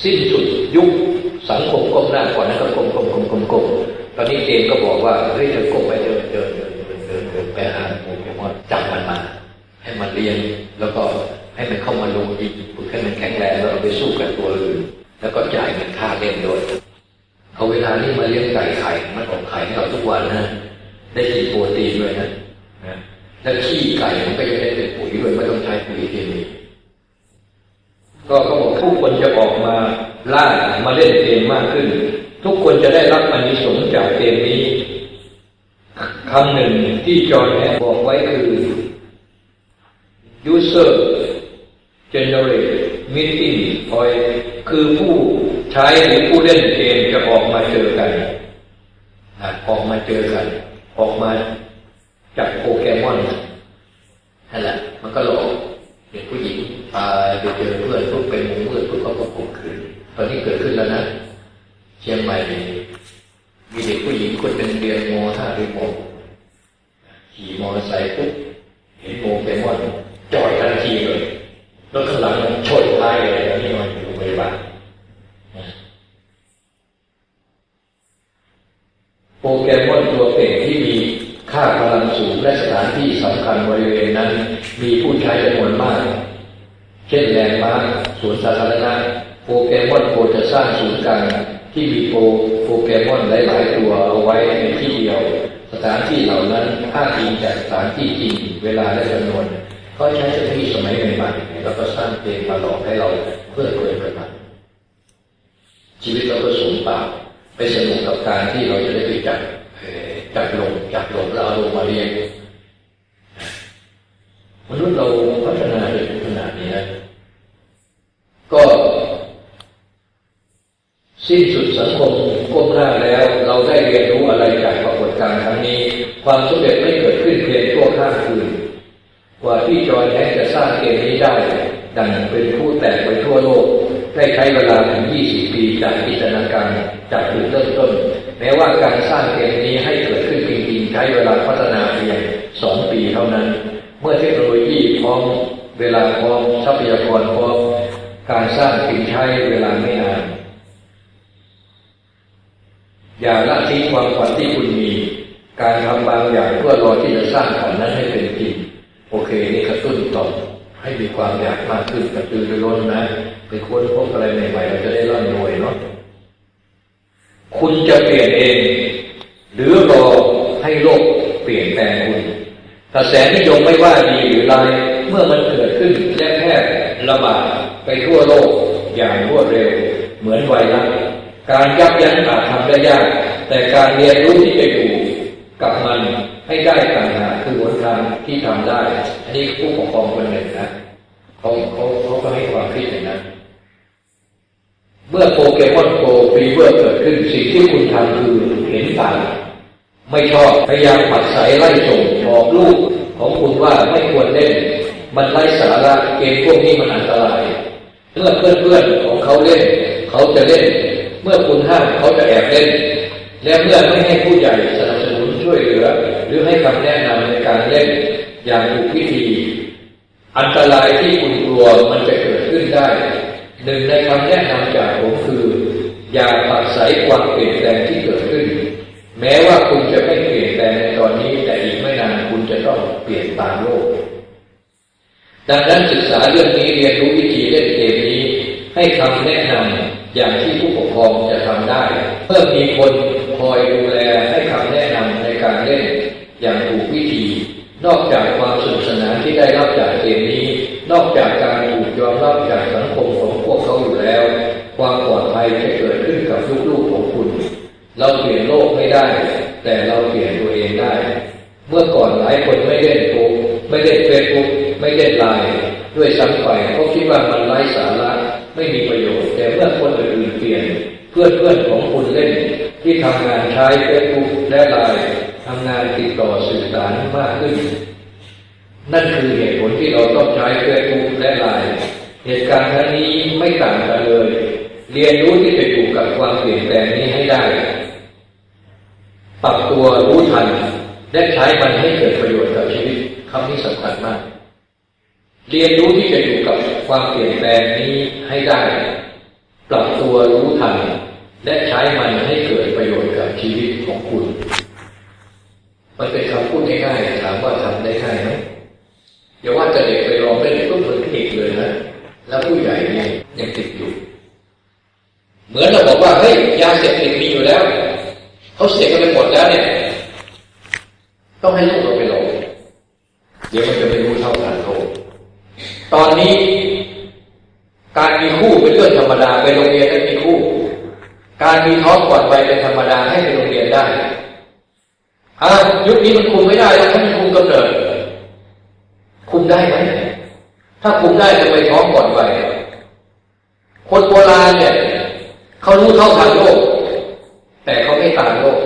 สิ้นสุดยุคสังคมก้มหน้าก่อนนะครับก้มก้มก้มก้มก้มตอนนี้เจนก็บอกว่าเฮ้ยเดินก้มไปเดินเดินเดินเดินเดิเดิไปหาโปเกมอนจับมันมา ให้มันเรียนแล้วก็ให้มันเข้ามาลงอีกฝึกให้มันแข็งแรงแล้วเอาไปสู้กับตัวอื่นแล้วก็จ่ายเงินค่าเล่นด้วยเอาเวลานี่มาเลี้ยงไก่ไข่มันออกไข่ให้เราทุกวันนะได้กินโปรตีนด้วยนะ แล้วขี้ไก่มันก็จะได้เป็นปุ๋ยด้วยไม่ต้องใช้ปุ๋ยเคมีก็เขาบอกทุกคนจะออกมาล่ามาเล่นเกมมากขึ้น ทุกคนจะได้รับอานิสงส์จากเกมนี้คำหนึ่งที่จอห์นแอนบอกไว้คือ user generate meeting point คือผู้ใช้หรือผู้เล่นเกมจะออกมาเจอกันออกมาเจอกัน ออกมา จากโปเกมอนนั่นแหละ มันก็หลอกเด็กผู้หญิงพาไปเจอเพื่อนพวกเป็นมุมมืดพวกเขาก็ข่มขืนตอนนี้เกิดขึ้นแล้วนะเชียงใหม่มีเด็กผู้หญิงคนเป็นเรียนมห้าหรือมขี่มอเตอร์ไซค์ปุ๊บเห็นโปเกมอนจอดทันทีเลยรถข้างหลังมันชนท้ายเลยแล้วนี่นอนอยู่โรงพยาบาลโปเกมอนตัวเก่งที่มีค่าพลังสูงและสถานที่สำคัญบริเวณนั้น มีผู้ใช้จำนวนมาก เช่นแลนด์มาร์คสวนสาธารณะโปเกมอนโกจะสร้างศูนย์กลางที่มีโปโปเกมอนหลายๆตัวเอาไว้ในที่เดียว สถานที่เหล่านั้นถ้าอิงจากสถานที่จริงเวลาและจำนวนก็ใช้เทคโนโลยีสมัยใหม่ๆแล้วก็สร้างเกมมาหลอกให้เราเพื่อเกิดประโยชน์ชีวิตเราก็สูญเปล่าไปสนุกกับการที่เราจะได้ไปจับจับลงจับลงแล้วเอาลงมาเรียน นุษย์เราพัฒนาไปขนาดนี้นะก็ สิ้นสุดสังคมก้มหน้าแล้ว เราได้เรียนรู้อะไรจากปรากฏการณ์ครั้งนี้ ความสำเร็จไม่เกิดขึ้นเพียงชั่วข้ามคืนกว่าที่จอยแฮกจะสร้างเกมนี้ได้ ดังเป็นผู้แตกไปทั่วโลก ได้ใช้เวลาถึง 20 ปีจากจินตนาการจากจุดเริ่มต้น แม้ว่าการสร้างเกมนี้ให้เกิดขึ้นจริงๆ ใช้เวลาพัฒนาเพียง 2 ปีเท่านั้น เมื่อเทคโน โลยีพร้อมเวลาพร้อมทรัพยากรพร้อมการสร้างจึงใช้เวลาไม่นานอย่าละทิ้งความฝันที่คุณมี การทำบางอย่างเพื่อรอที่จะสร้างฝันนั้นให้เป็นจริงโอเค นี่กระตุ้นต่อให้มีความอยากมากขึ้นกระตือรือร้นนะไปค้นพบอะไรใหม่ๆเราจะได้ร่ำรวยเนาะคุณจะเปลี่ยนเอง หรือรอให้โลกเปลี่ยนแปลงคุณ กระแสนิยมไม่ว่าดีหรือร้ายเมื่อมันเกิดขึ้นและแพร่ระบาดไปทั่วโลกอย่างรวดเร็ว เหมือนไวรัสการยับยั้งอาจทำได้ยาก แต่การเรียนรู้ที่จะอยู่กับมันให้ได้ต่างหากคือหนทางที่ทำได้ อันนี้ผู้ปกครองคนหนึ่งนะเขาเขาเขาก็ให้ความคิดอย่างนั้นเมื่อโปเกมอนโกฟีเวอร์เกิดขึ้นสิ่งที่คุณทำคือเห็นต่าง ไม่ชอบพยายามผัดใสไล่ส่งบอกลูกของคุณว่าไม่ควรเล่น มันไร้สาระเกมพวกนี้มันอันตรายเมื่อเพื่อนๆของเขาเล่น เขาจะเล่น เมื่อคุณห้ามเขาจะแอบเล่น และเมื่อไม่ให้ผู้ใหญ่สนับสนุนช่วยเหลือ หรือให้คำแนะนำในการเล่นอย่างถูกวิธี อันตรายที่คุณกลัวมันจะเกิดขึ้นได้ หนึ่งในคำแนะนำจากผมคือ อย่าปักใสความเปลี่ยนแปลง แม้ว่าคุณจะไม่เปลี่ยนแปลงในตอนนี้ แต่อีกไม่นานคุณจะต้องเปลี่ยนตามโลก ดังนั้นศึกษาเรื่องนี้เรียนรู้วิธีเล่นเกมนี้ ให้คำแนะนำอย่างที่ผู้ปกครองจะทำได้ เมื่อมีคนคอยดูแลให้คำแนะนำในการเล่นอย่างถูกวิธี นอกจากความสนุกสนานที่ได้รับจากเกมนี้ นอกจากการถูกยอมรับจากสังคมของพวกเขาอยู่แล้ว ความปลอดภัยจะเกิดขึ้นกับลูกๆของคุณ เราเปลี่ยนโลกไม่ได้ แต่เราเปลี่ยนตัวเองได้ เมื่อก่อนหลายคนไม่เล่นโกไม่เล่นเฟซบุ๊กไม่เล่นไลน์ด้วยซ้ำไปเขาคิดว่ามันไร้สาระไม่มีประโยชน์ แต่เมื่อคนอื่นเปลี่ยน เพื่อนเพื่อนของคุณเล่น ที่ทำงานใช้เฟซบุ๊กและไลน์ทำงานติดต่อสื่อสารมากขึ้น นั่นคือเหตุผลที่เราต้องใช้เฟซบุ๊กและไลน์เหตุการณ์ครั้งนี้ไม่ต่างกันเลย เรียนรู้ที่จะอยู่กับความเปลี่ยนแปลงนี้ให้ได้ ปรับตัวรู้ทัน และใช้มันให้เกิดประโยชน์กับชีวิตคำนี้สำคัญมาก เรียนรู้ที่จะอยู่กับความเปลี่ยนแปลงนี้ให้ได้ ปรับตัวรู้ทัน และใช้มันให้เกิดประโยชน์กับชีวิตของคุณ มันเป็นคำพูดง่ายๆถามว่าทำได้ง่ายไหมอย่าว่าจะเด็กไปลองไล่นก็เหมือนเด็กเลยนะแล้วผู้ใหญ่เนี่ยยังติดอยู่ เหมือนเราบอกว่าเฮ้ยยาเสพติดมีอยู่แล้ว เขาเสียกันไปหมดแล้วเนี่ย ต้องให้ลูกเราไปหลงเดี๋ยวมันจะไม่รู้เท่าทันโลกตอนนี้ การมีคู่เป็นเรื่องธรรมดาไปโรงเรียนได้มีคู่ การมีท้องก่อนไปเป็นธรรมดาให้ไปโรงเรียนได้อายุคนี้มันคุมไม่ได้แล้วถ้ามันคุมกำเนิดคุมได้ไหมถ้าคุมได้จะไปท้องก่อนไปคนโบราณเนี่ยเขารู้เท่าทันโลก pagou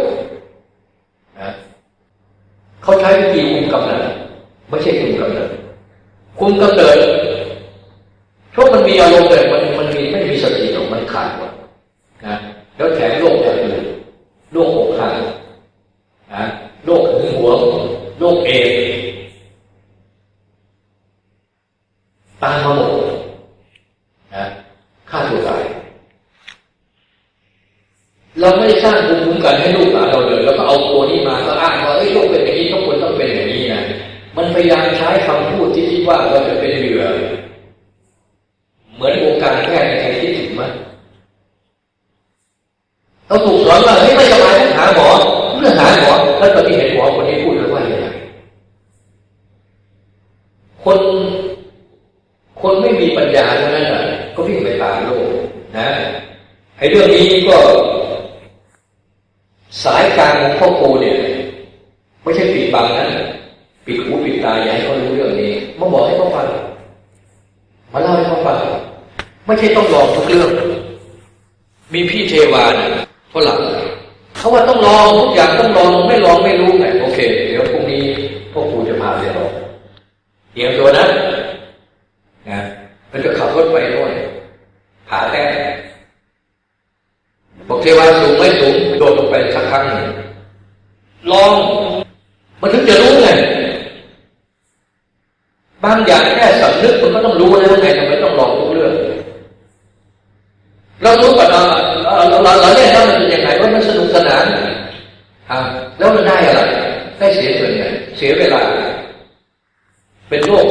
เป็นโรค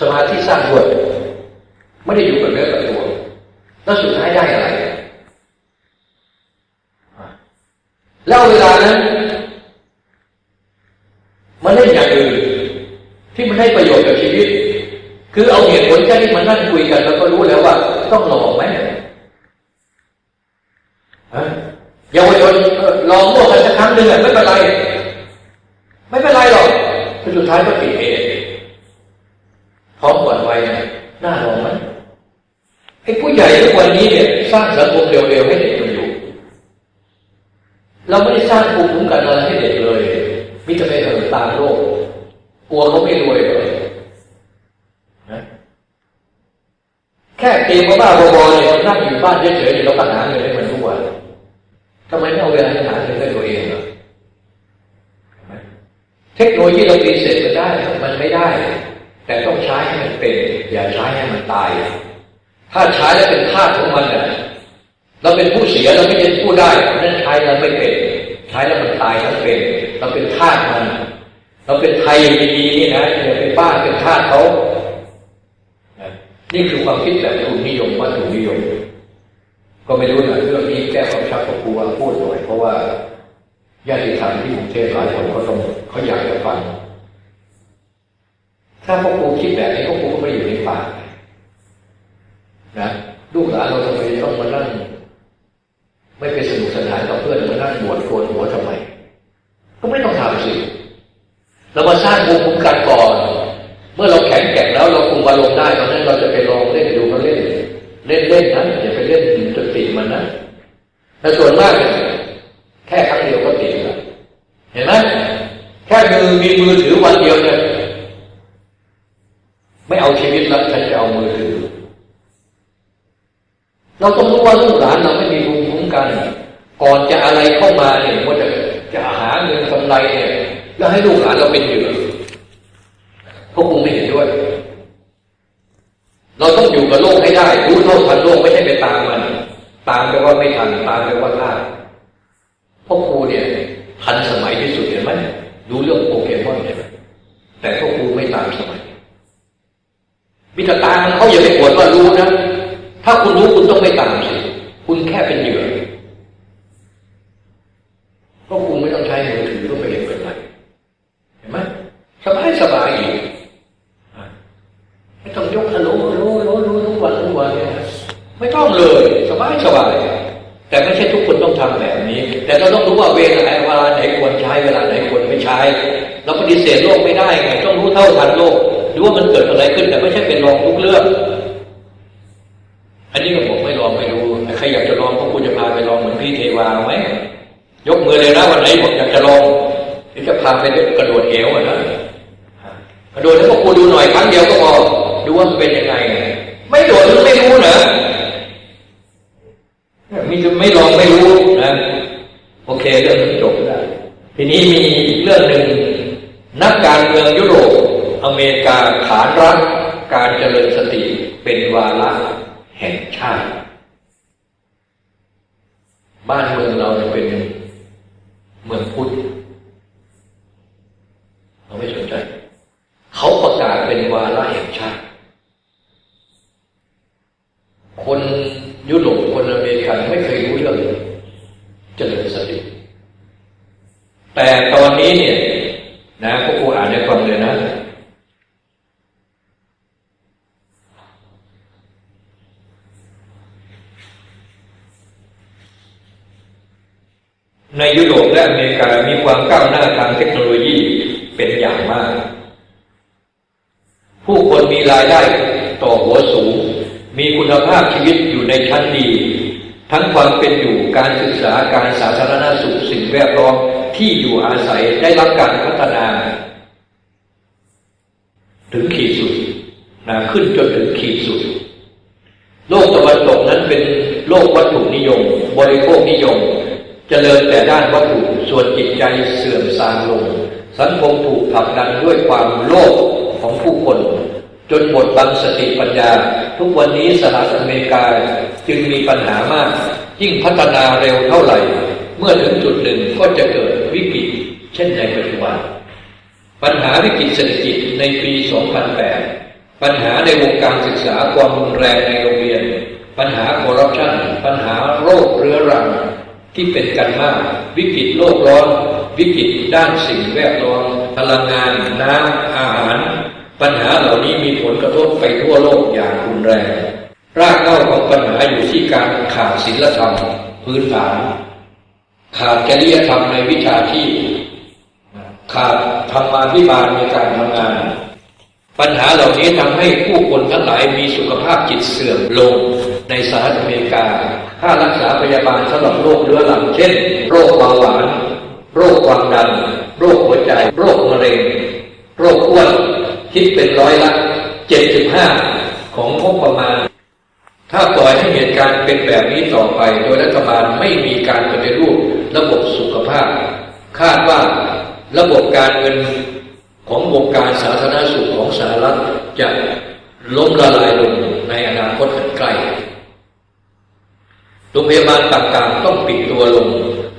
สมาธิสร้างด้วย ไม่ได้อยู่กับเนื้อกับตัว แล้วสุดท้ายได้อะไร เราต้องอยู่กับโลกให้ได้ รู้เท่าทันโลกไม่ใช่ไปตามมัน ตามแปลว่าไม่ทันตามแปลว่าพลาดพ่อครูเนี่ยทันสมัยที่สุดเห็นไหมดูเรื่องโปเกมอนเห็นไหมแต่พ่อครูไม่ตามสมัยมิตรตามันเขาอย่าไปปวดว่ารู้นะถ้าคุณรู้คุณต้องไม่ตามสิคุณแค่เป็นเหยื่อ ขึ้นจนถึงขีดสุด โลกตะวันตกนั้นเป็นโลกวัตถุนิยม บริโภคนิยมจเจริญแต่ด้านวัตถุส่วนจิตใจเสื่อมทรามลง สังคมถูกผลักดันด้วยความโลภของผู้คน จนหมดบังสติปัญญา ทุกวันนี้สหรัฐอเมริกาจึงมีปัญหามาก ยิ่งพัฒนาเร็วเท่าไหร่ เมื่อถึงจุดหนึ่งก็จะเกิดวิกฤตเช่นในปัจจุบันปัญหาวิกฤตเศรษฐกิจในปี 2008 ปัญหาในวงการศึกษาความรุนแรงในโรงเรียน ปัญหาคอร์รัปชันปัญหาโรคเรื้อรังที่เป็นกันมาก วิกฤตโลกร้อน วิกฤตด้านสิ่งแวดล้อมพลังงานน้ำอาหาร ปัญหาเหล่านี้มีผลกระทบไปทั่วโลกอย่างรุนแรง รากเหง้าของปัญหาอยู่ที่การขาดศีลธรรมพื้นฐาน ขาดจริยธรรมในวิชาชีพขาดธรรมาภิบาลในการทำงาน ปัญหาเหล่านี้ทำให้ผู้คนทั้งหลายมีสุขภาพจิตเสื่อมลงในสหรัฐอเมริกา ค่ารักษาพยาบาลสำหรับโรคเรื้อรังเช่น โรคเบาหวาน โรคความดัน โรคหัวใจ โรคมะเร็ง โรคอ้วนคิดเป็นร้อยละเจ็ดสิบห้าของงบประมาณ ถ้าปล่อยให้เหตุการณ์เป็นแบบนี้ต่อไป โดยรัฐบาลไม่มีการปฏิรูประบบสุขภาพ คาดว่าระบบการเงิน ของวงการสาธารณสุขของสหรัฐจะล้มละลายลงในอนาคตใกล้โรงพยาบาลต่างๆต้องปิดตัวลง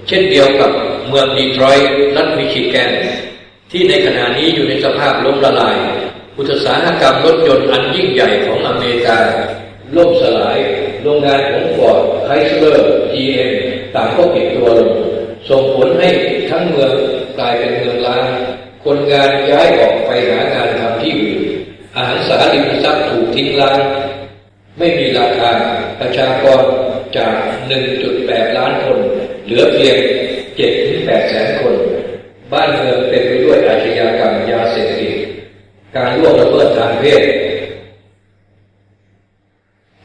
เช่นเดียวกับเมืองดีทรอยต์รัฐมิชิแกน ที่ในขณะนี้อยู่ในสภาพล้มละลาย อุตสาหกรรมรถยนต์อันยิ่งใหญ่ของอเมริกาล่มสลาย โรงงานของฟอร์ดไคสเลอร์จีเอ็มต่างก็ปิดตัวลง ส่งผลให้ทั้งเมืองกลายเป็นเมืองร้าง คนงานย้ายออกไปหางานทำที่อื่น อสังหาริมทรัพย์ถูกทิ้งร้าง ไม่มีราคาประชากรจาก 1.8 ล้านคน เหลือเพียง 7-8 แสนคน บ้านเมืองเต็มไปด้วยอาชญากรรมยาเสพติดการล่วงละเมิดทางเพศ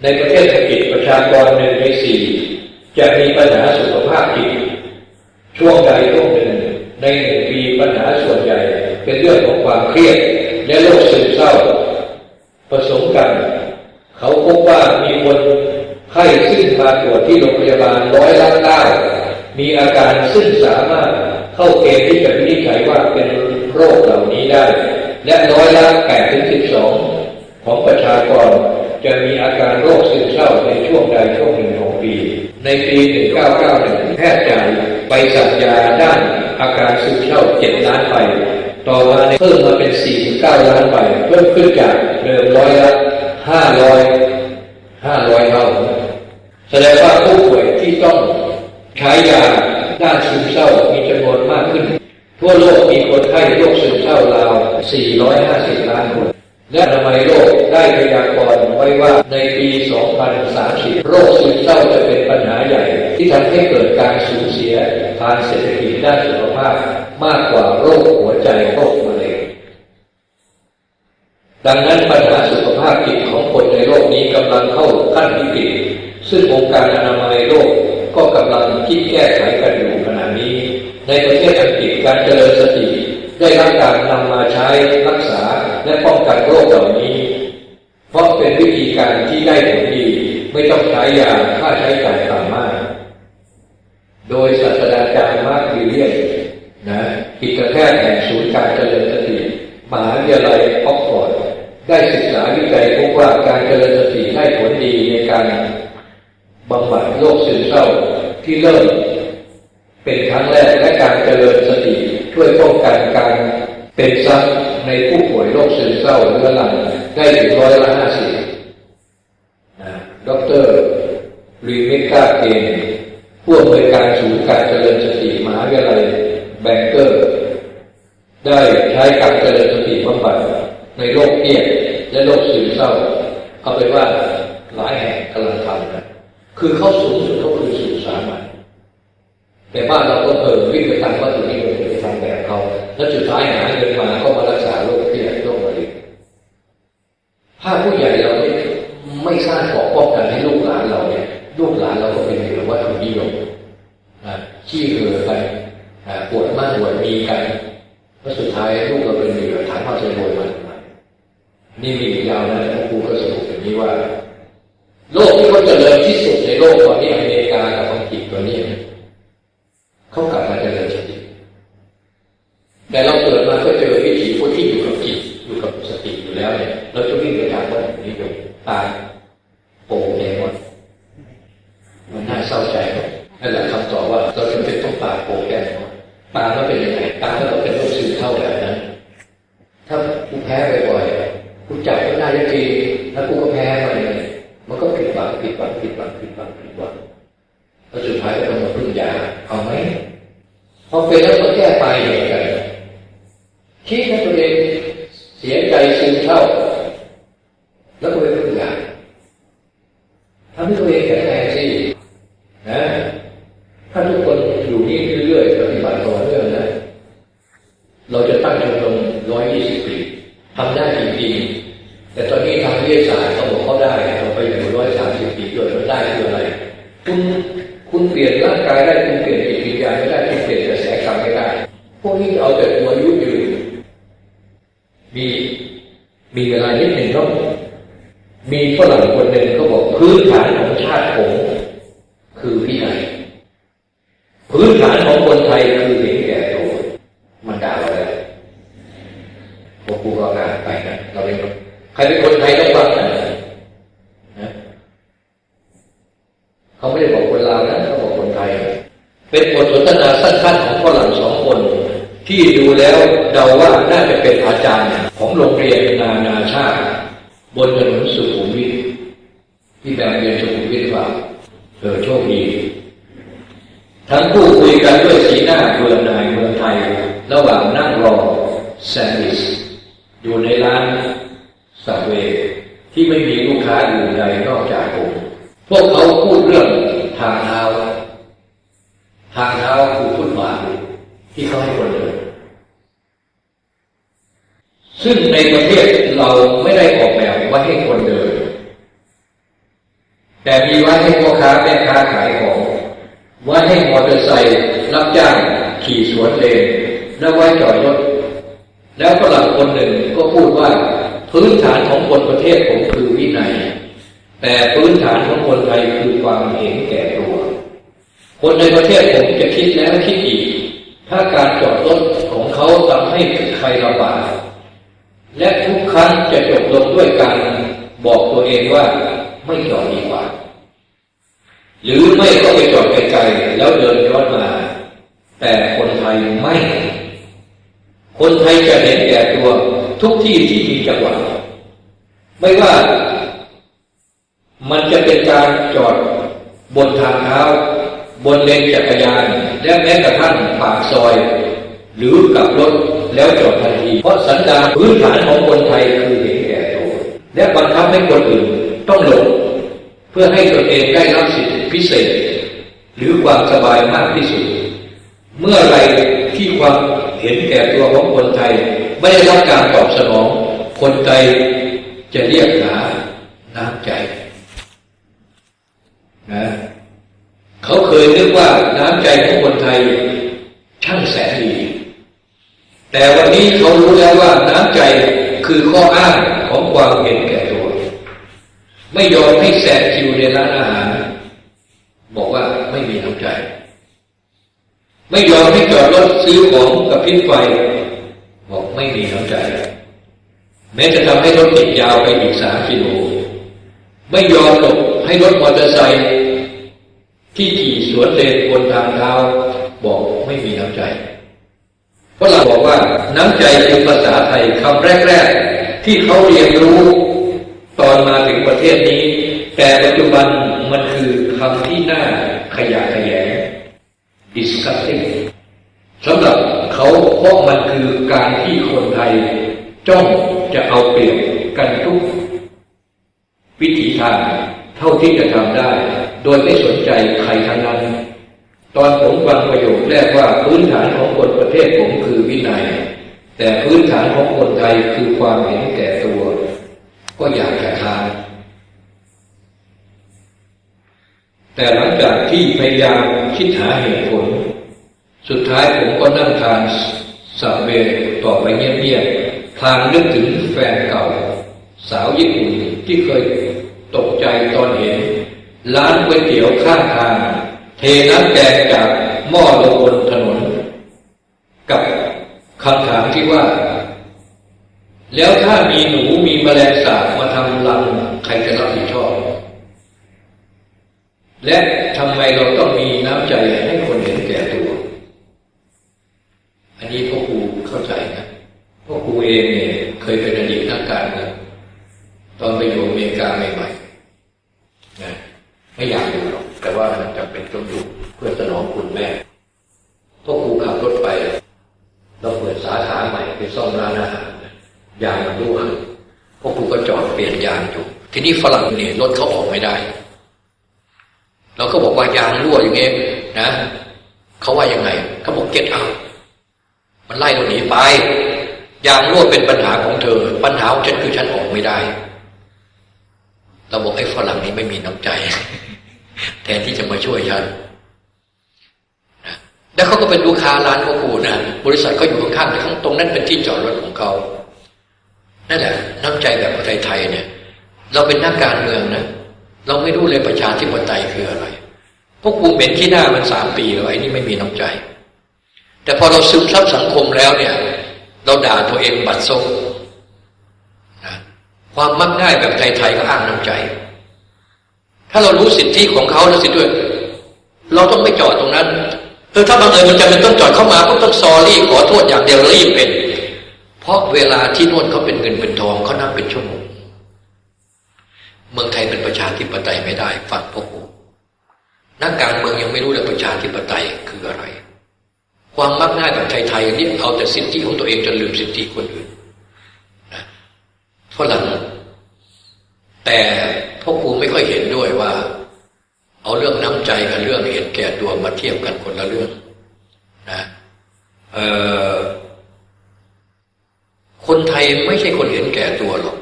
ในประเทศอังกฤษประชากรหนึ่งในสี่จะมีปัญหาสุขภาพจิตช่วงใดช่วงหนึ่งในหนึ่งปีปัญหาส่วนใหญ่ เป็นเรื่องของความเครียดและโรคซึมเศร้า ผสมกัน เขาพบว่ามีคนไข้ซึ่งมาตรวจที่โรงพยาบาลร้อยละเก้ามีอาการซึ่งสามารถเข้าเกณฑ์ที่จะวินิจฉัยว่าเป็นโรคเหล่านี้ได้ และร้อยละแปดถึงสิบสองของประชากรจะมีอาการโรคซึมเศร้าในช่วงใดช่วงหนึ่งของปี ในปี 1991 แพทย์จ่ายไปสัญญาด้านอาการซึมเศร้า7ล้านใบ ต่อมาเพิ่มมาเป็น49ล้านใบเพิ่มขึ้นจากเดิมร้อยละ500 500เท่าแสดงว่าผู้ป่วยที่ต้องใช้ยาด้านซึมเศร้ามีจำนวนมากขึ้น ทั่วโลกมีคนไข้โรคซึมเศร้าราว 450 ล้านคน และอนามัยโลกได้พยากรณ์ไว้ว่าในปี 2030 โรคซึมเศร้าจะเป็นปัญหาใหญ่ ที่ทำให้เกิดการสูญเสียทางเศรษฐกิจด้านสุขภาพ มากกว่าโรคหัวใจโรคมะเร็งดังนั้นปัญหาสุขภาพจิตของคนในโลกนี้กำลังเข้าขั้นวิกฤตซึ่งองค์การอนามัยโลกก็กำลังคิดแก้ไขกันอยู่ขณะนี้ ในประเทศอังกฤษการเจริญสติได้รับการนำมาใช้รักษา และป้องกันโรคเหล่านี้ เพราะเป็นวิธีการที่ได้ผลดี ไม่ต้องใช้ยาค่าใช้จ่ายต่ำมาก โดยศาสตราจารย์มาร์ควิเลียนนักจิตแพทย์แห่งศูนย์การเจริญสติมหาวิทยาลัยออกซฟอร์ดได้ศึกษาวิจัยพบว่าการเจริญสติได้ผลดีในการบำบัดโรคซึมเศร้าที่เริ่ม เป็นครั้งแรกและการเจริญสติช่วยป้องกันการ เป็นซ้ำในผู้ป่วยโรคซึมเศร้าเรื้อรังได้ถึงร้อยละห้าสิบดรรีเมกาเกนผู้อำนวยการศูนย์การเจริญสติมหาวิทยาลัยแบงเกอร์ ได้ใช้การเจริญสติบำบัดในโรคเกียดและโรคซึมเศร้า เอาเป็นว่าหลายแห่งกำลังทำกันคือเขาสูงสุดเขาคือสื่อสารมันแต่บ้านเราก็เออวิ่งไปทำวัตถุนิยมไปทำแบบเขา แล้วสุดท้ายหาเงิน แบงเรีวิทหรือเปล่าเออโชคดี ทั้งคู่คุยกันด้วยสีหน้าเบื่อหน่ายเมืองไทย ระหว่างนั่งรอแซนด์วิชอยู่ในร้านสับเวที่ไม่มีลูกค้าอื่นใดนอกจากผม พวกเขาพูดเรื่องทางเท้า ทางเท้าคือฟุตบาทที่เขาให้คนเดินซึ่งในประเทศเราไม่ได้ออกแบบไว้ให้คนเดิน แต่มีไว้ให้พ่อค้าแม่ค้าขายของไว้ให้มอเตอร์ไซค์รับจ้างขี่สวนเลนและไว้จอดรถแล้วฝรั่งคนหนึ่งก็พูดว่า พื้นฐานของคนประเทศผมคือวินัย แต่พื้นฐานของคนไทยคือความเห็นแก่ตัว คนในประเทศผมจะคิดแล้วคิดอีก ถ้าการจอดรถของเขาทำให้ใครลำบากและทุกครั้งจะจบลงด้วยการบอกตัวเองว่า ไม่จอดดีกว่า หรือไม่ก็ไปจอดไกลๆแล้วเดินย้อนมา แต่คนไทยไม่ คนไทยจะเห็นแก่ตัวทุกที่ที่มีจังหวะไม่ว่า มันจะเป็นการจอดบนทางเท้า บนเลนจักรยาน และแม้กระทั่งปากซอย หรือกับรถแล้วจอดทันที เพราะสันดานพื้นฐานของคนไทยคือเห็นแก่ตัวและบังคับให้คนอื่น ต้องหลงเพื่อให้ตนเองได้รับสิทธิพิเศษ หรือความสบายมากที่สุด เมื่อไรที่ความเห็นแก่ตัวของคนไทย ไม่ได้รับการตอบสนอง คนไทยจะเรียกหาน้ำใจนะเขาเคยนึกว่าน้ำใจของคนไทยช่างแสนดี แต่วันนี้เขารู้แล้วว่าน้ำใจคือข้ออ้างของความเห็นแก่ ไม่ยอมให้แสกคิวในร้านอาหาร บอกว่าไม่มีน้ำใจ ไม่ยอมให้จอดรถซื้อของกับพิษไฟ บอกไม่มีน้ำใจ แม้จะทำให้รถติดยาวไปอีกสามกิโลไม่ยอมหลบให้รถมอเตอร์ไซค์ที่ขี่สวนเลนบนทางเท้า บอกไม่มีน้ำใจเพราะเราบอกว่าน้ำใจคือภาษาไทยคำแรก ๆ ที่เขาเรียนรู้ ตอนมาถึงประเทศนี้ แต่ปัจจุบันมันคือคำที่น่าขยะขยง disgusting สำหรับเขาเพราะมันคือการที่คนไทย จ้องจะเอาเปรียบกันทุก วิถีทางเท่าที่จะทำได้ โดยไม่สนใจใครทั้งนั้น ตอนผมฟังประโยคแรกว่าพื้นฐานของคนประเทศผมคือวินัย แต่พื้นฐานของคนไทยคือความเห็นแก่ต ก็อยากจะทานแต่หลังจากที่พยายามคิดหาเหตุผล สุดท้ายผมก็นั่งทานสับเวต่อไปเงียบๆพางนึกถึงแฟนเก่า สาวญี่ปุ่นที่เคยตกใจตอนเห็น ร้านก๋วยเตี๋ยวข้างทาง เทน้ำแกงจากหม้อลงบนถนน กับคำถามที่ว่า แล้วถ้ามีหนูมีแมลงสาบมาทำรังใครจะรับผิดชอบ และทำไมเราต้องมีน้ำใจให้คนเห็นแก่ตัว อันนี้พ่อครูเข้าใจนะพ่อครูเองเนี่ยเคยเป็นอดีตนักการเมืองตอนไปอยู่อเมริกาใหม่ๆนะไม่อยากอยู่หรอกแต่ว่ามันจำเป็นต้องอยู่เพื่อสนองคุณแม่พ่อครูขับรถไป เราเปิดสาขาใหม่ไปซ่อมร้านอาหารยางมันรั่วพ่อครูก็จอดเปลี่ยนยางอยู่ ที นี้ฝรั่งเนี่ยรถเขาออกไม่ได้ เราก็บอกว่ายางรั่วอย่างเงี้ยนะเขาว่ายังไงเขาบอกเก็ตเอามันไล่เราหนีไป ยางรั่วเป็นปัญหาของเธอ ปัญหาของฉันคือฉันออกไม่ได้เราบอกไอ้ฝรั่งนี้ไม่มีน้ำใจ แทนที่จะมาช่วยฉันแล้วเขาก็เป็นลูกค้าร้านเขาคูนะบริษัทเขาอยู่ข้างๆแต่ข้างตรงนั้นเป็นที่จอดรถของเขานั่นแหละน้ำใจแบบไทยๆเนี่ย เราเป็นนักการเมืองนะเราไม่รู้เลยประชาธิปไตยคืออะไรพวกกูเหม็นขี้หน้ามันสามปีแล้วไอ้นี่ไม่มีน้ำใจ แต่พอเราซึมซับสังคมแล้วเนี่ย เราด่าตัวเองบัดซบนะความมักง่ายแบบไทยๆก็อ้างน้ำใจ ถ้าเรารู้สิทธิของเขาแล้วสิด้วย เราต้องไม่จอดตรงนั้นเออถ้าบังเอิญมันจะเป็นต้องจอดเข้ามาก็ต้องซอรี่ขอโทษอย่างเดียวรีบเป็น เพราะเวลาที่นวดเขาเป็นเงินเป็นทองเขานั่งเป็นชั่วโมง เมืองไทยเป็นประชาธิปไตยไม่ได้ฟังพวกผมนักการเมืองยังไม่รู้เลยประชาธิปไตยคืออะไร ความมักง่ายแบบไทยๆนี่เอาแต่สิทธิของตัวเองจนลืมสิทธิคนอื่นนะฝรั่งแต่พวกกูไม่ค่อยเห็นด้วยว่า เอาเรื่องน้ำใจกับเรื่องเห็นแก่ตัวมาเทียบกันคนละเรื่องนะเออคนไทยไม่ใช่คนเห็นแก่ตัวหรอก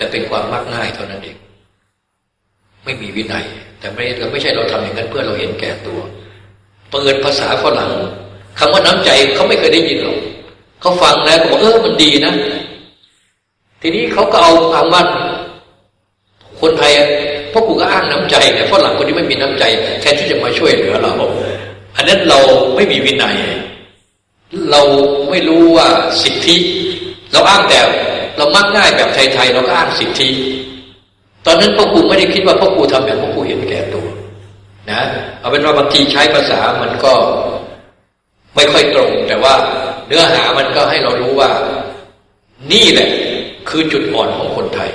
แต่เป็นความมักง่ายเท่านั้นเองไม่มีวินัย แต่ไม่เราไม่ใช่เราทำอย่างนั้นเพื่อเราเห็นแก่ตัวเปิดภาษาฝรั่งคำว่าน้ำใจเขาไม่เคยได้ยินหรอกเขาฟังแล้วก็บอกเออมันดีนะ ทีนี้เขาก็เอาคำว่าคนไทยพวกกูก็อ้างน้ำใจแต่ฝรั่งคนนี้ไม่มีน้ำใจแทนที่จะมาช่วยเหลือเรา อันนั้นเราไม่มีวินัย เราไม่รู้ว่าสิทธิ เราอ้างแต่ เรามักง่ายแบบไทยๆเราก็อ้างสิทธิ ตอนนั้นพ่อครูไม่ได้คิดว่าพ่อครูทำอย่างพ่อครูเห็นแก่ตัวนะเอาเป็นว่าบางทีใช้ภาษามันก็ไม่ค่อยตรง แต่ว่าเนื้อหามันก็ให้เรารู้ว่า นี่แหละคือจุดอ่อนของคนไทย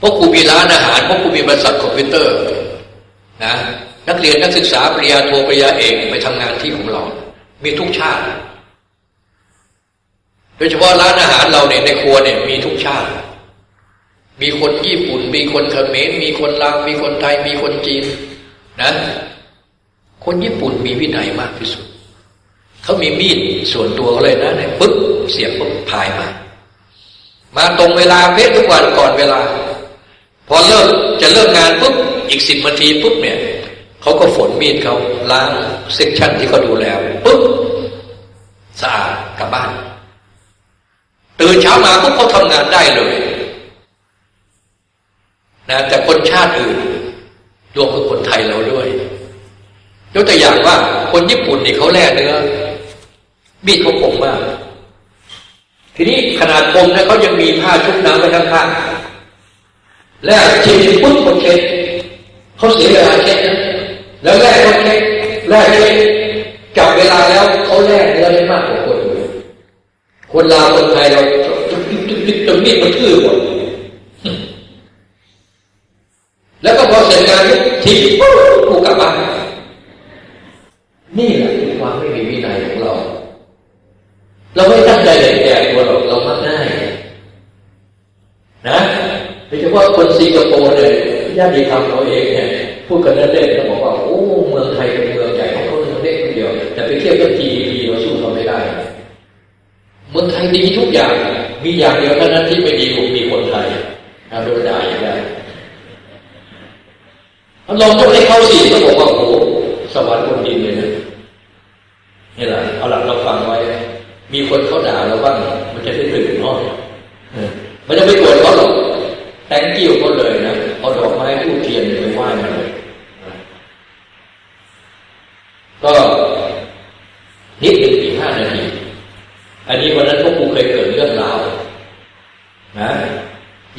พราะครูมีร้านอาหารพราะครูมีบริษัทคอมพิวเตอร์นะนักเรียนนักศึกษาปริญญาโทปริญญาเอกไปทำงานที่ของเรา มีทุกชาติ โดยเฉพาะร้านอาหารเราเนี่ยในครัวเนี่ยมีทุกชาติ มีคนญี่ปุ่น มีคนเขมรมีคนลาวมีคนไทย มีคนจีนนะคนญี่ปุ่นมีวินัยมากที่สุด เขามีมีดส่วนตัวเขาเลยนะเนี่ยปึ๊บเสียบปึ๊บพายมา มาตรงเวลาเป๊ะทุกวันก่อนเวลา พอเลิกจะเลิกงานปุ๊บอีกสิบนาทีปุ๊บเนี่ยเขาก็ฝนมีดเขาล้างเซ็กชันที่เขาดูแลปุ๊บสะอาดกลับบ้าน ตื่นเช้ามาปุ๊บเขาทำงานได้เลยนะแต่คนชาติอื่นรวมกับคนไทยเราด้วยยกตัวอย่างว่า คนญี่ปุ่นนี่เขาแล่เนื้อมีดเขาคมมากทีนี้ขนาดคมนะเขายังมีผ้าชุบน้ำไว้ข้างๆแล้วเช็ดปุ๊บเขาเช็ดเขาเสียเวลาเช็ดนะแล้วแรกเขาเช็ดแรกเช็ดจับเวลาแล้วเขาแรกเนื้อได้มากกว่า คนลาวคนไทยเราจุดจุดจุดจุดจนมีดมันทื่อหมดแล้วก็พอเสร็จงานทีปุ๊บกูกลับบ้านนี่แหละคือความไม่มีวินัยของเรา เราไม่ตั้งใจเลยแก่ตัวเราเรามักง่ายนะโดยเฉพาะคนสิงคโปร์เนี่ยญาติธรรมเราเองเนี่ยพูดกันเล่นๆเขาบอกว่าโอ้เมืองไทยเป็นเมืองใหญ่ของเขาเมืองเล็กคนเดียวแต่ไปเที่ยบกับ GDP เราสู้เขาไม่ได้ เมืองไทยดีทุกอย่าง มีอย่างเดียวเท่านั้นที่ไม่ดีมมีคนไทยนะโดนด่าอย่างไรลองยกให้เขาสิเขาบอกว่าโอ้สวรรค์บนดินเลยนะนี่แหละเอาหลักเราฟังไว้ มีคนเขาด่าเราบ้างมันจะได้ตื่นเนาะมันจะไม่โกรธเขาหรอกแต่งกิ้วก็เลยนะเอาดอกไม้ทูบเทียนไปไหว้มันเลย ก็นิดหนึ่งอีกห้านาที อันนี้วันนั้นพวกกูเคยเกิดเรื่องราวนะ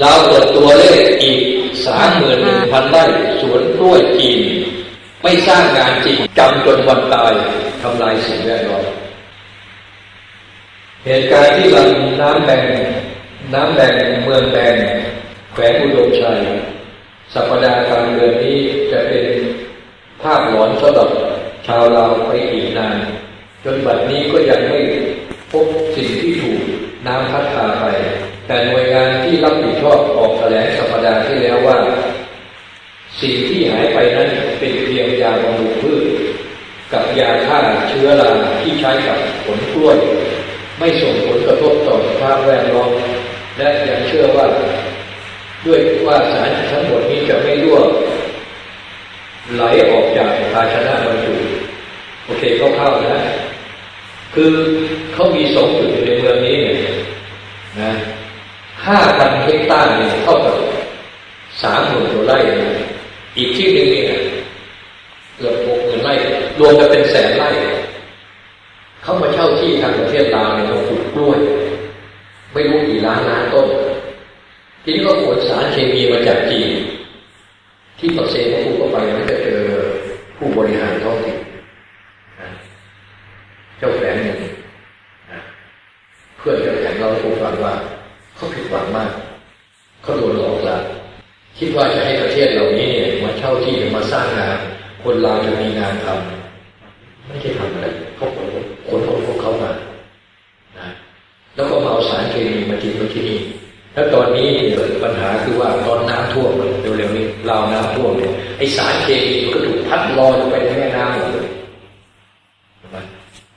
ลาวเปิดตัวเลขอีกสามหมื่นหนึ่งพันไร่สวนกล้วยจีน ไม่สร้างงานจริงจำจนวันตายทำลายสิ่งแวดล้อมเหตุการณ์ที่ลำน้ำแบงน้ำแดงเมืองแดงแขวงอุดมชัย สัปดาห์กลางเดือนนี้จะเป็นภาพหลอนสำหรับชาวลาไปอีกนาน จนบัดนี้ก็ยังไม่ พบสิ่งที่ถูกน้ำพัดพาไป แต่หน่วยงานที่รับผิดชอบออกแถลงสัปดาห์ที่แล้วว่า สิ่งที่หายไปนั้นเป็นเพียงยาบำรุงพืชกับยาฆ่าเชื้อราที่ใช้กับผลกล้วย ไม่ส่งผลกระทบต่อสภาพแวดล้อมและยังเชื่อว่า ด้วยว่าสารทั้งหมดนี้จะไม่รั่วไหลออกจากภาชนะบรรจุโอเคเข้าๆนะ คือเขามีสองจุดในเมืองนี้เนี่ยนะห้าพันเฮกตาร์เนี่ยเท่ากับสามหมื่นตัวไร่นะอีกที่หนึ่งเนี่ยเกือบหกหมื่นไร่รวมกันเป็นแสนไร่เขามาเช่าที่ทางประเทศลาวเนี่ยมาปลูกกล้วย ไม่รู้กี่ล้านล้านต้น ทีนี้ก็ขนสารเคมีมาจากจีน ที่ปักเซนผู้ก็ไปมันจะเจอผู้บริหารท้องถิ่นเจ้าแฝงหนึ่งเพื่อนเจ้าแฝงเราผู้ฟังว่าเขาผิดหวังมากเขาโดนหลอกละคิดว่าจะให้ประเทศเหล่านี้เนี่ยมาเช่าที่มาสร้างงาน คนเราจะมีงานทำไม่ใช่ทำอะไรเขาขนคนของพวกเขามาแล้วก็มาเอาสารเคมีมาทิ้งไว้ที่นี่แล้วตอนนี้เกิดปัญหาคือว่าตอนน้ำท่วมเร็วๆนี้ราน้ำท่วมเนี่ยไอสารเคมีมันก็ถูกพัดลอยลงไปในแม่น้ำหมดเลย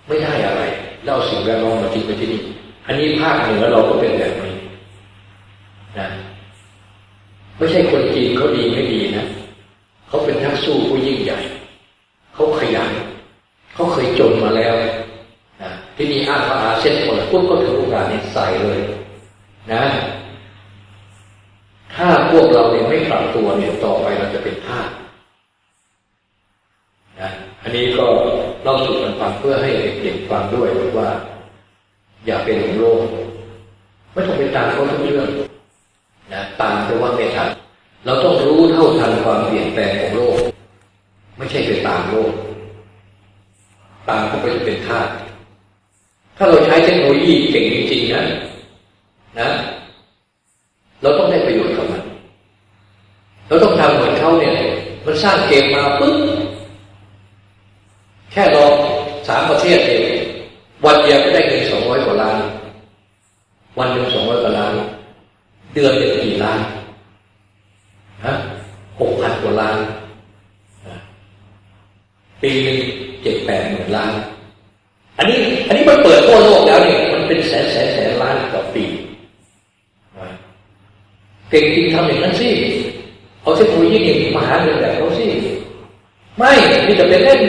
ไม่ได้อะไรเล่าสิ่งแวดล้อมมาทิ้งไว้ที่นี่ อันนี้ภาคเหนือเราก็เป็นแบบนี้นะไม่ใช่คนจีนเขาดีไม่ดีนะเขาเป็นนักสู้ผู้ยิ่งใหญ่เขาขยันเขาเคยจนมาแล้วที่นี่อ้างว่าอาเซียนเปิดปุ๊บก็ถือโอกาสนี้ใส่เลยนะ ถ้าพวกเราเนี่ยไม่ปรับตัวเนี่ยต่อไปเราจะเป็นทาสนะอันนี้ก็เล่าสู่กันฟังเพื่อให้เด็กฟังด้วยว่า อย่าเป็นหลงโลก ไม่ต้องไปตามเขาทุกเรื่องนะตามแต่ว่าไม่ทันเราต้องรู้เท่าทันความเปลี่ยนแปลงของโลก ไม่ใช่ไปตามโลก ตามก็ไปจะเป็นทาสถ้าเราใช้เทคโนโลยีเก่งจริงๆนะนะ เราต้องได้ประโยชน์กับมัน เราต้องทำเหมือนเขาเนี่ย มันสร้างเกมมาปึ๊บแค่รอสามประเทศเองวันเดียวก็ได้เงิน ร้อยกว่าล้าน วันหนึ่งสองร้อยกว่าล้าน เดือนเป็นกี่ล้านฮะหกพันกว่าล้าน ปีหนึ่งเจ็ดแปดหมื่นล้าน อันนี้ อันนี้มันเปิดทั่วโลกแล้วเนี่ยมันเป็นแสนแสนแสนล้านต่อปี เก่งจริงทำอย่างนั้นสิ เอาเทคโนโลยีเก่งมาหาเงินแบบเขาสิ ไม่ นี่จะเป็นเล่น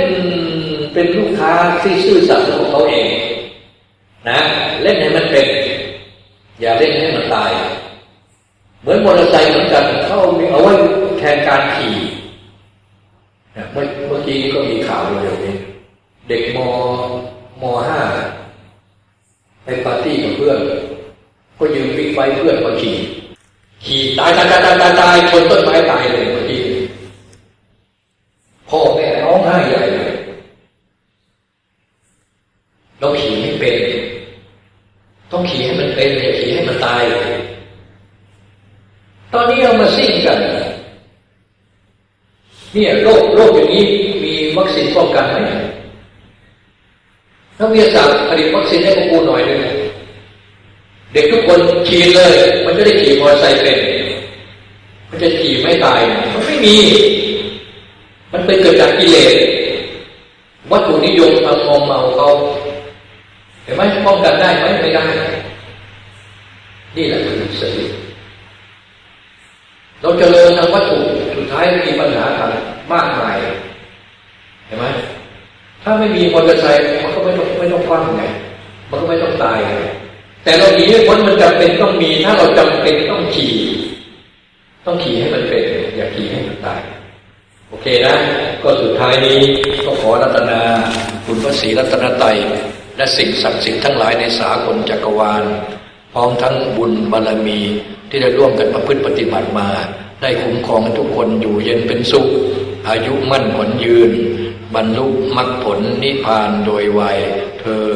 เป็นลูกค้าที่ซื่อสัตย์ของเขาเอง นะเล่นให้มันเป็น อย่าเล่นให้มันตาย เหมือนมอเตอร์ไซค์เหมือนกันเขาเอาไว้แทนการขี่นะเมื่อเมื่อกี้ก็มีข่าวเร็วนี้เด็กมมห้าไปปาร์ตี้กับเพื่อน ก็ยืมบิ๊กไบเพื่อนมาขี่ขี่ตายตายตายตายตายตายชนต้นไม้ตายเลยเมื่อกี้พ่อแม่ร้องไห้ใหญ่เลยเราขี่ไม่เป็น ต้องขี่ให้มันเป็นอย่าขี่ให้มันตาย ตอนนี้เรามาซิ่งกัน เนี่ยโรคโรคอย่างนี้มีวัคซีนป้องกันไหมนักวิทยาศาสตร์ผลิตวัคซีนให้พวกกูหน่อยหนึ่งเด็กทุกคนขี่เลย มันจะได้ขี่มอเตอร์ไซค์เป็น มันจะขี่ไม่ตาย มันไม่มี มันเป็นเกิดจากกิเลสวัตถุนิยมอารมณ์เมาเขาเห็นไหมป้องกันได้ไหมไม่ได้ นี่แหละคือสติเราเจริญทางวัตถุ ท้ายมีปัญหากันมากมายเห็นไหมถ้าไม่มีมอเตอร์ไซค์มันก็ไม่ต้องไม่ต้องคว้างไงมันก็ไม่ต้องตายไงแต่เราหนีไม่พ้นมันจำเป็นต้องมี ถ้าเราจำเป็นต้องขี่ ต้องขี่ให้มันเป็นอย่าขี่ให้มันตาย โอเคนะ ก็สุดท้ายนี้ก็ขอรัตนาคุณพระศรีรัตนไตยและสิ่งศักดิ์สิทธิ์ทั้งหลายในสากลจักรวาล พร้อมทั้งบุญบารมีที่ได้ร่วมกันประพฤติปฏิบัติมา ได้คุ้มครองทุกคนอยู่เย็นเป็นสุข อายุมั่นขนยืน บรรลุมรรคผลนิพพานโดยไวยเธอ